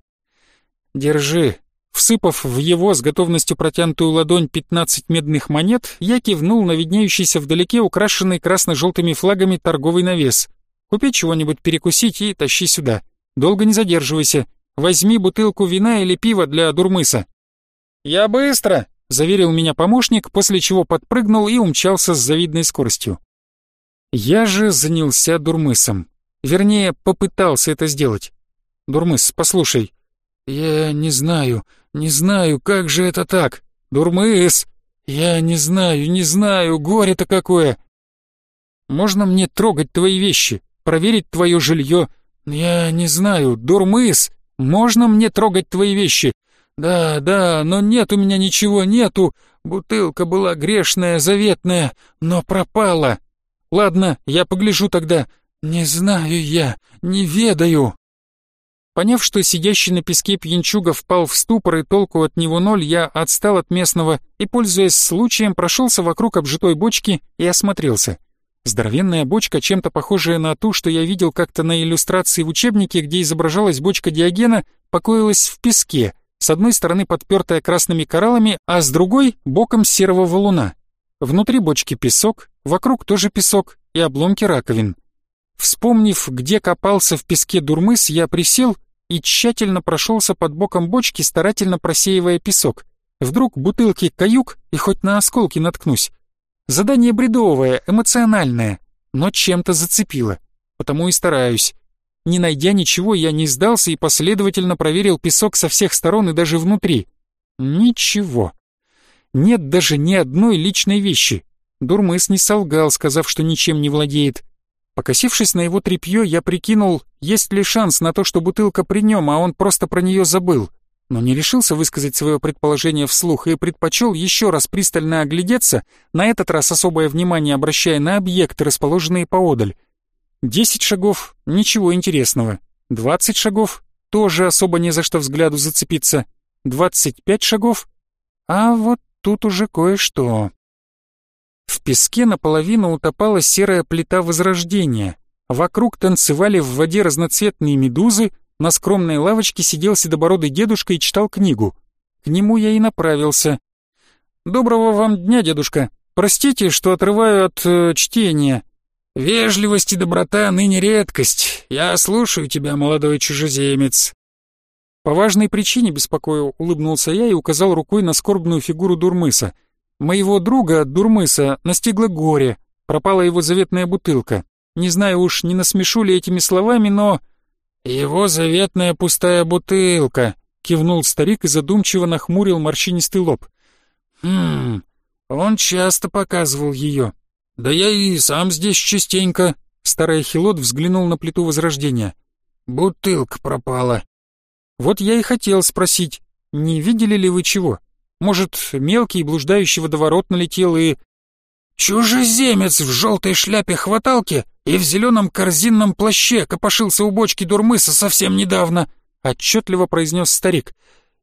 «Держи». Всыпав в его с готовностью протянутую ладонь пятнадцать медных монет, я кивнул на виднеющийся вдалеке украшенный красно-желтыми флагами торговый навес. «Купи чего-нибудь перекусить и тащи сюда. Долго не задерживайся, возьми бутылку вина или пива для дурмыса». «Я быстро», — заверил меня помощник, после чего подпрыгнул и умчался с завидной скоростью. Я же занялся дурмысом. Вернее, попытался это сделать. «Дурмыс, послушай». «Я не знаю, не знаю, как же это так? Дурмыс! Я не знаю, не знаю, горе-то какое!» «Можно мне трогать твои вещи, проверить твое жилье?» «Я не знаю, Дурмыс, можно мне трогать твои вещи?» «Да, да, но нет у меня ничего, нету. Бутылка была грешная, заветная, но пропала. Ладно, я погляжу тогда. Не знаю я, не ведаю». Поняв, что сидящий на песке пьянчуга впал в ступор и толку от него ноль, я отстал от местного и, пользуясь случаем, прошелся вокруг обжитой бочки и осмотрелся. Здоровенная бочка, чем-то похожая на ту, что я видел как-то на иллюстрации в учебнике, где изображалась бочка Диогена, покоилась в песке, с одной стороны подпертая красными кораллами, а с другой — боком серого валуна. Внутри бочки песок, вокруг тоже песок и обломки раковин. Вспомнив, где копался в песке дурмыс, я присел и тщательно прошелся под боком бочки, старательно просеивая песок. Вдруг бутылки каюк и хоть на осколки наткнусь. Задание бредовое, эмоциональное, но чем-то зацепило, потому и стараюсь. Не найдя ничего, я не сдался и последовательно проверил песок со всех сторон и даже внутри. Ничего. Нет даже ни одной личной вещи. Дурмыс не солгал, сказав, что ничем не владеет. Покосившись на его тряпье, я прикинул, есть ли шанс на то, что бутылка при нем, а он просто про нее забыл. Но не решился высказать свое предположение вслух и предпочел еще раз пристально оглядеться, на этот раз особое внимание обращая на объекты, расположенные поодаль. Десять шагов — ничего интересного. Двадцать шагов — тоже особо не за что взгляду зацепиться. Двадцать пять шагов — а вот тут уже кое-что. В песке наполовину утопала серая плита возрождения. Вокруг танцевали в воде разноцветные медузы, на скромной лавочке сидел седобородый дедушка и читал книгу. К нему я и направился. «Доброго вам дня, дедушка. Простите, что отрываю от э, чтения». «Вежливость и доброта ныне редкость. Я слушаю тебя, молодой чужеземец». По важной причине беспокою, улыбнулся я и указал рукой на скорбную фигуру Дурмыса — Моего друга, Дурмыса, настигло горе, пропала его заветная бутылка. Не знаю уж, не насмешу ли этими словами, но... «Его заветная пустая бутылка», — кивнул старик и задумчиво нахмурил морщинистый лоб. «Хм, он часто показывал ее. Да я и сам здесь частенько». Старый Ахилот взглянул на плиту Возрождения. «Бутылка пропала». «Вот я и хотел спросить, не видели ли вы чего?» Может, мелкий блуждающий водоворот налетел и... Чужеземец в желтой шляпе-хваталке и в зеленом корзинном плаще копошился у бочки дурмыса совсем недавно, отчетливо произнес старик.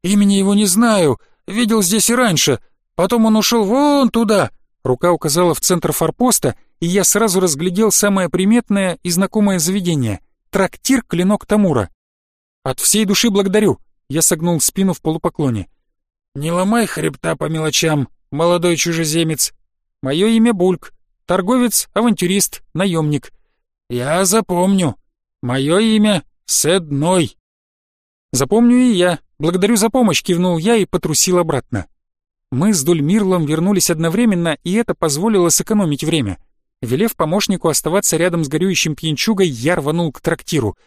Имени его не знаю, видел здесь и раньше. Потом он ушел вон туда. Рука указала в центр форпоста, и я сразу разглядел самое приметное и знакомое заведение — трактир «Клинок Тамура». «От всей души благодарю», — я согнул спину в полупоклоне. «Не ломай хребта по мелочам, молодой чужеземец. Мое имя Бульк, торговец, авантюрист, наемник. Я запомню. Мое имя Седной». «Запомню и я. Благодарю за помощь», — кивнул я и потрусил обратно. Мы с Дульмирлом вернулись одновременно, и это позволило сэкономить время. Велев помощнику оставаться рядом с горюющим пьянчугой, я рванул к трактиру.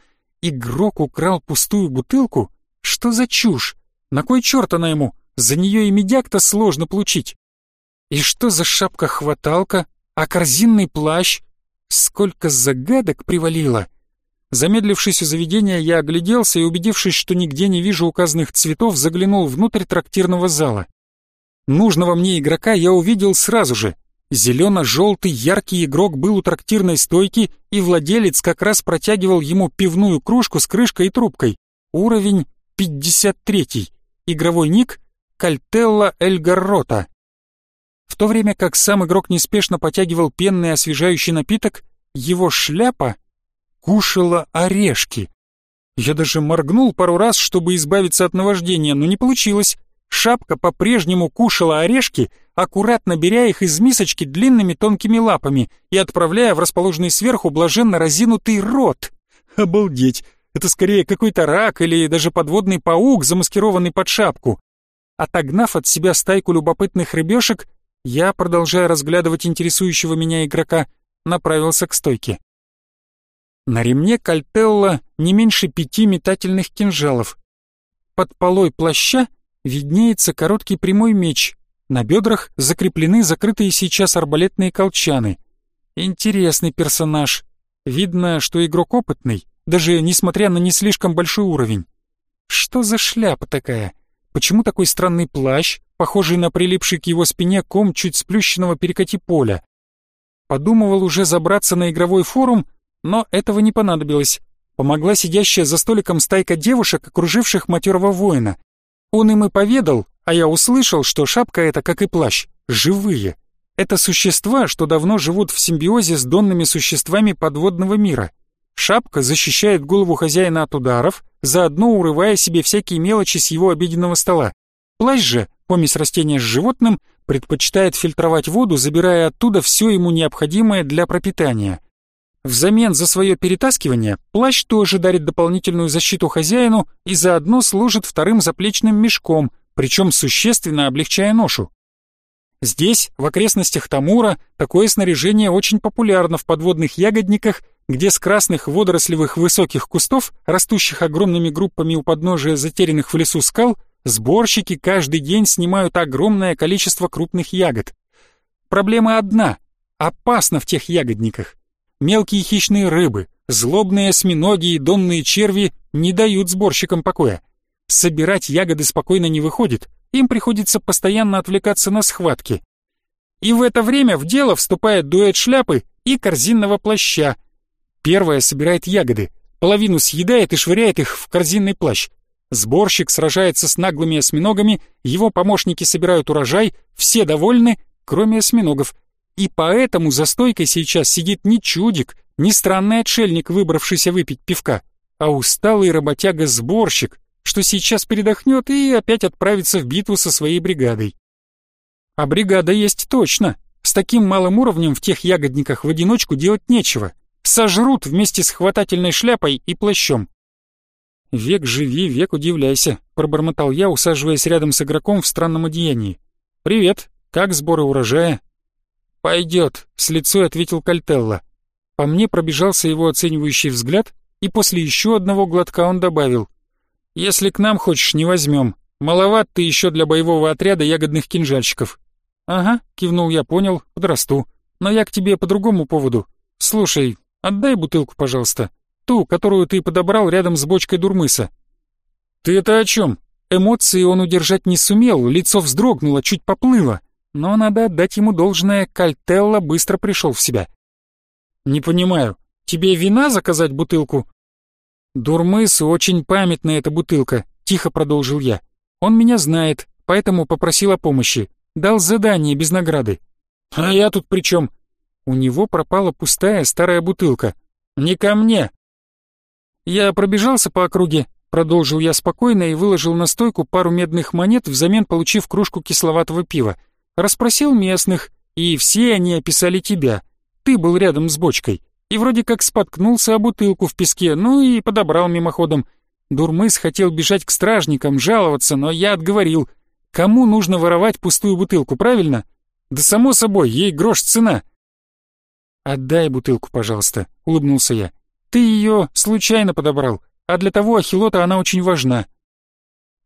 Игрок украл пустую бутылку? Что за чушь? На кой черт она ему? За нее и медяк-то сложно получить. И что за шапка-хваталка, а корзинный плащ? Сколько загадок привалило! Замедлившись у заведения, я огляделся и, убедившись, что нигде не вижу указанных цветов, заглянул внутрь трактирного зала. Нужного мне игрока я увидел сразу же. Зелено-желтый яркий игрок был у трактирной стойки, и владелец как раз протягивал ему пивную кружку с крышкой и трубкой. Уровень 53. Игровой ник Кальтелла Эльгаррота. В то время как сам игрок неспешно потягивал пенный освежающий напиток, его шляпа кушала орешки. Я даже моргнул пару раз, чтобы избавиться от наваждения, но не получилось. Шапка по-прежнему кушала орешки, аккуратно беря их из мисочки длинными тонкими лапами и отправляя в расположенный сверху блаженно разинутый рот. Обалдеть! Это скорее какой-то рак или даже подводный паук, замаскированный под шапку. Отогнав от себя стайку любопытных рыбешек, я, продолжая разглядывать интересующего меня игрока, направился к стойке. На ремне Кальтелла не меньше пяти метательных кинжалов. Под полой плаща виднеется короткий прямой меч, на бедрах закреплены закрытые сейчас арбалетные колчаны. Интересный персонаж. Видно, что игрок опытный, даже несмотря на не слишком большой уровень. Что за шляпа такая? Почему такой странный плащ, похожий на прилипший к его спине ком чуть сплющенного перекати поля? Подумывал уже забраться на игровой форум, но этого не понадобилось. Помогла сидящая за столиком стайка девушек, окруживших матерого воина. Он им и поведал, а я услышал, что шапка эта, как и плащ, живые. Это существа, что давно живут в симбиозе с донными существами подводного мира. Шапка защищает голову хозяина от ударов, заодно урывая себе всякие мелочи с его обеденного стола. Плащ же, помесь растения с животным, предпочитает фильтровать воду, забирая оттуда все ему необходимое для пропитания. Взамен за свое перетаскивание плащ тоже дарит дополнительную защиту хозяину и заодно служит вторым заплечным мешком, причем существенно облегчая ношу. Здесь, в окрестностях Тамура, такое снаряжение очень популярно в подводных ягодниках, где с красных водорослевых высоких кустов, растущих огромными группами у подножия затерянных в лесу скал, сборщики каждый день снимают огромное количество крупных ягод. Проблема одна — опасно в тех ягодниках. Мелкие хищные рыбы, злобные осьминоги и донные черви не дают сборщикам покоя. Собирать ягоды спокойно не выходит, им приходится постоянно отвлекаться на схватки. И в это время в дело вступает дуэт шляпы и корзинного плаща. Первая собирает ягоды, половину съедает и швыряет их в корзинный плащ. Сборщик сражается с наглыми осьминогами, его помощники собирают урожай, все довольны, кроме осьминогов. И поэтому за стойкой сейчас сидит не чудик, не странный отшельник, выбравшийся выпить пивка, а усталый работяга-сборщик, что сейчас передохнет и опять отправится в битву со своей бригадой. А бригада есть точно. С таким малым уровнем в тех ягодниках в одиночку делать нечего. Сожрут вместе с хватательной шляпой и плащом. «Век живи, век удивляйся», — пробормотал я, усаживаясь рядом с игроком в странном одеянии. «Привет, как сборы урожая?» «Пойдет», — с лицой ответил Кальтелла. По мне пробежался его оценивающий взгляд, и после еще одного глотка он добавил. Если к нам хочешь, не возьмем. Маловат ты еще для боевого отряда ягодных кинжальщиков. Ага, кивнул я, понял, подрасту. Но я к тебе по другому поводу. Слушай, отдай бутылку, пожалуйста. Ту, которую ты подобрал рядом с бочкой дурмыса. Ты это о чем? Эмоции он удержать не сумел, лицо вздрогнуло, чуть поплыло. Но надо отдать ему должное, Кальтелла быстро пришел в себя. «Не понимаю, тебе вина заказать бутылку?» «Дурмысу очень памятная эта бутылка», — тихо продолжил я. «Он меня знает, поэтому попросил о помощи. Дал задание без награды». «А я тут при чем?» У него пропала пустая старая бутылка. «Не ко мне!» «Я пробежался по округе», — продолжил я спокойно и выложил на стойку пару медных монет, взамен получив кружку кисловатого пива. Расспросил местных, и все они описали тебя. Ты был рядом с бочкой и вроде как споткнулся о бутылку в песке, ну и подобрал мимоходом. Дурмыс хотел бежать к стражникам, жаловаться, но я отговорил. Кому нужно воровать пустую бутылку, правильно? Да само собой, ей грош цена. «Отдай бутылку, пожалуйста», — улыбнулся я. «Ты ее случайно подобрал, а для того ахилота она очень важна».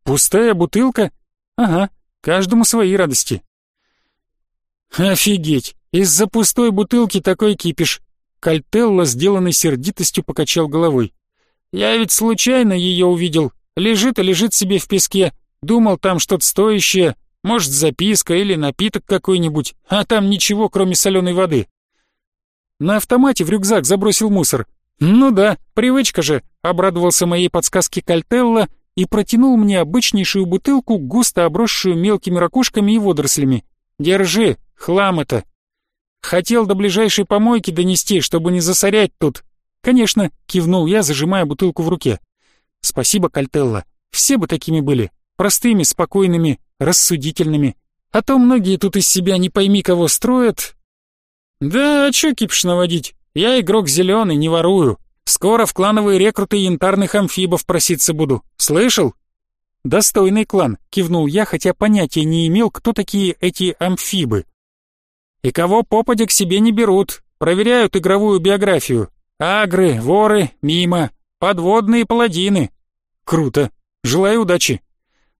«Пустая бутылка? Ага, каждому свои радости». «Офигеть, из-за пустой бутылки такой кипиш. Кальтелло, сделанный сердитостью, покачал головой. «Я ведь случайно ее увидел. Лежит и лежит себе в песке. Думал, там что-то стоящее. Может, записка или напиток какой-нибудь. А там ничего, кроме соленой воды». На автомате в рюкзак забросил мусор. «Ну да, привычка же», — обрадовался моей подсказке Кальтелло и протянул мне обычнейшую бутылку, густо обросшую мелкими ракушками и водорослями. «Держи, хлам это». Хотел до ближайшей помойки донести, чтобы не засорять тут. Конечно, кивнул я, зажимая бутылку в руке. Спасибо, Кальтелла. Все бы такими были. Простыми, спокойными, рассудительными. А то многие тут из себя не пойми кого строят. Да, а чё кипиш наводить? Я игрок зеленый, не ворую. Скоро в клановые рекруты янтарных амфибов проситься буду. Слышал?» «Достойный клан», — кивнул я, хотя понятия не имел, кто такие эти амфибы. «И кого попадя к себе не берут, проверяют игровую биографию. Агры, воры, мимо, подводные паладины». «Круто. Желаю удачи».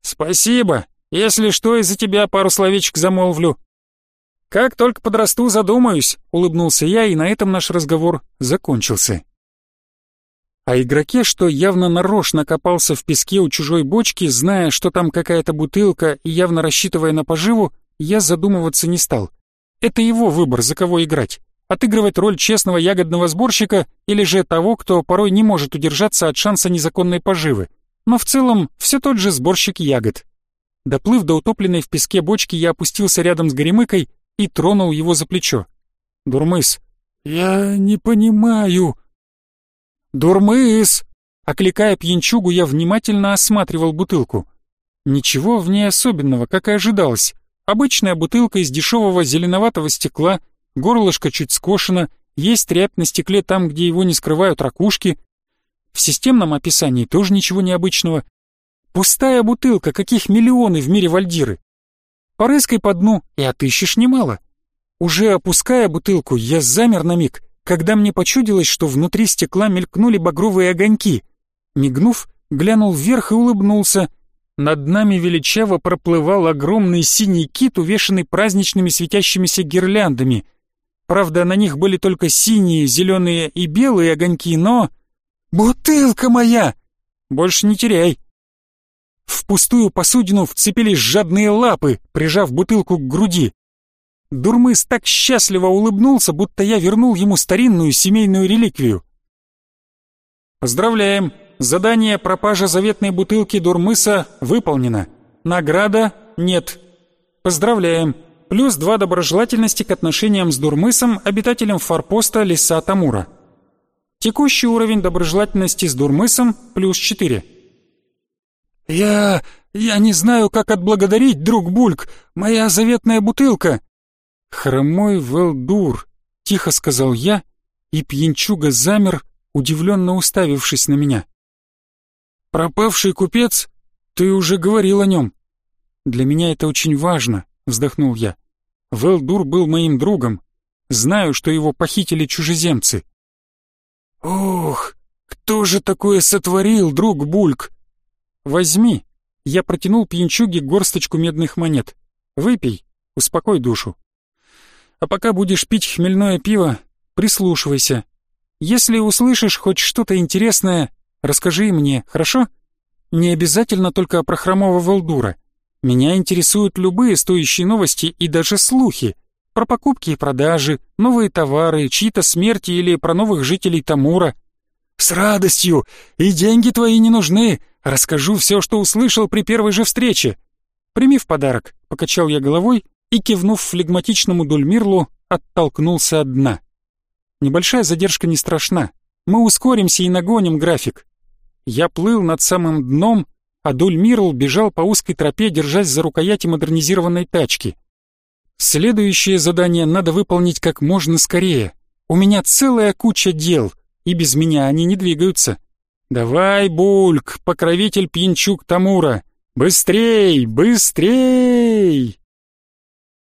«Спасибо. Если что, из-за тебя пару словечек замолвлю». «Как только подрасту, задумаюсь», — улыбнулся я, и на этом наш разговор закончился. О игроке, что явно нарочно копался в песке у чужой бочки, зная, что там какая-то бутылка и явно рассчитывая на поживу, я задумываться не стал. Это его выбор, за кого играть. Отыгрывать роль честного ягодного сборщика или же того, кто порой не может удержаться от шанса незаконной поживы. Но в целом все тот же сборщик ягод. Доплыв до утопленной в песке бочки, я опустился рядом с Горемыкой и тронул его за плечо. «Дурмыс, я не понимаю», «Дурмыс!» Окликая пьянчугу, я внимательно осматривал бутылку. Ничего в ней особенного, как и ожидалось. Обычная бутылка из дешевого зеленоватого стекла, горлышко чуть скошено, есть рябь на стекле там, где его не скрывают ракушки. В системном описании тоже ничего необычного. Пустая бутылка, каких миллионы в мире вальдиры. Порыскай по дну и отыщешь немало. Уже опуская бутылку, я замер на миг — когда мне почудилось, что внутри стекла мелькнули багровые огоньки. Мигнув, глянул вверх и улыбнулся. Над нами величаво проплывал огромный синий кит, увешанный праздничными светящимися гирляндами. Правда, на них были только синие, зеленые и белые огоньки, но... «Бутылка моя!» «Больше не теряй!» В пустую посудину вцепились жадные лапы, прижав бутылку к груди. Дурмыс так счастливо улыбнулся, будто я вернул ему старинную семейную реликвию. Поздравляем! Задание пропажа заветной бутылки Дурмыса выполнено. Награда нет. Поздравляем! Плюс два доброжелательности к отношениям с Дурмысом, обитателем форпоста Леса Тамура. Текущий уровень доброжелательности с Дурмысом плюс четыре. «Я... я не знаю, как отблагодарить, друг Бульк. Моя заветная бутылка...» «Хромой Велдур», — тихо сказал я, и пьянчуга замер, удивленно уставившись на меня. «Пропавший купец? Ты уже говорил о нем». «Для меня это очень важно», — вздохнул я. «Велдур был моим другом. Знаю, что его похитили чужеземцы». «Ох, кто же такое сотворил, друг Бульк?» «Возьми». Я протянул пьянчуге горсточку медных монет. «Выпей, успокой душу». А пока будешь пить хмельное пиво, прислушивайся. Если услышишь хоть что-то интересное, расскажи мне, хорошо? Не обязательно только про хромого Волдура. Меня интересуют любые стоящие новости и даже слухи. Про покупки и продажи, новые товары, чьи-то смерти или про новых жителей Тамура. С радостью! И деньги твои не нужны. Расскажу все, что услышал при первой же встрече. Прими в подарок, покачал я головой и, кивнув флегматичному Дульмирлу, оттолкнулся от дна. Небольшая задержка не страшна. Мы ускоримся и нагоним график. Я плыл над самым дном, а Дульмирл бежал по узкой тропе, держась за рукояти модернизированной тачки. Следующее задание надо выполнить как можно скорее. У меня целая куча дел, и без меня они не двигаются. Давай, Бульк, покровитель пьянчук Тамура, быстрей, быстрей!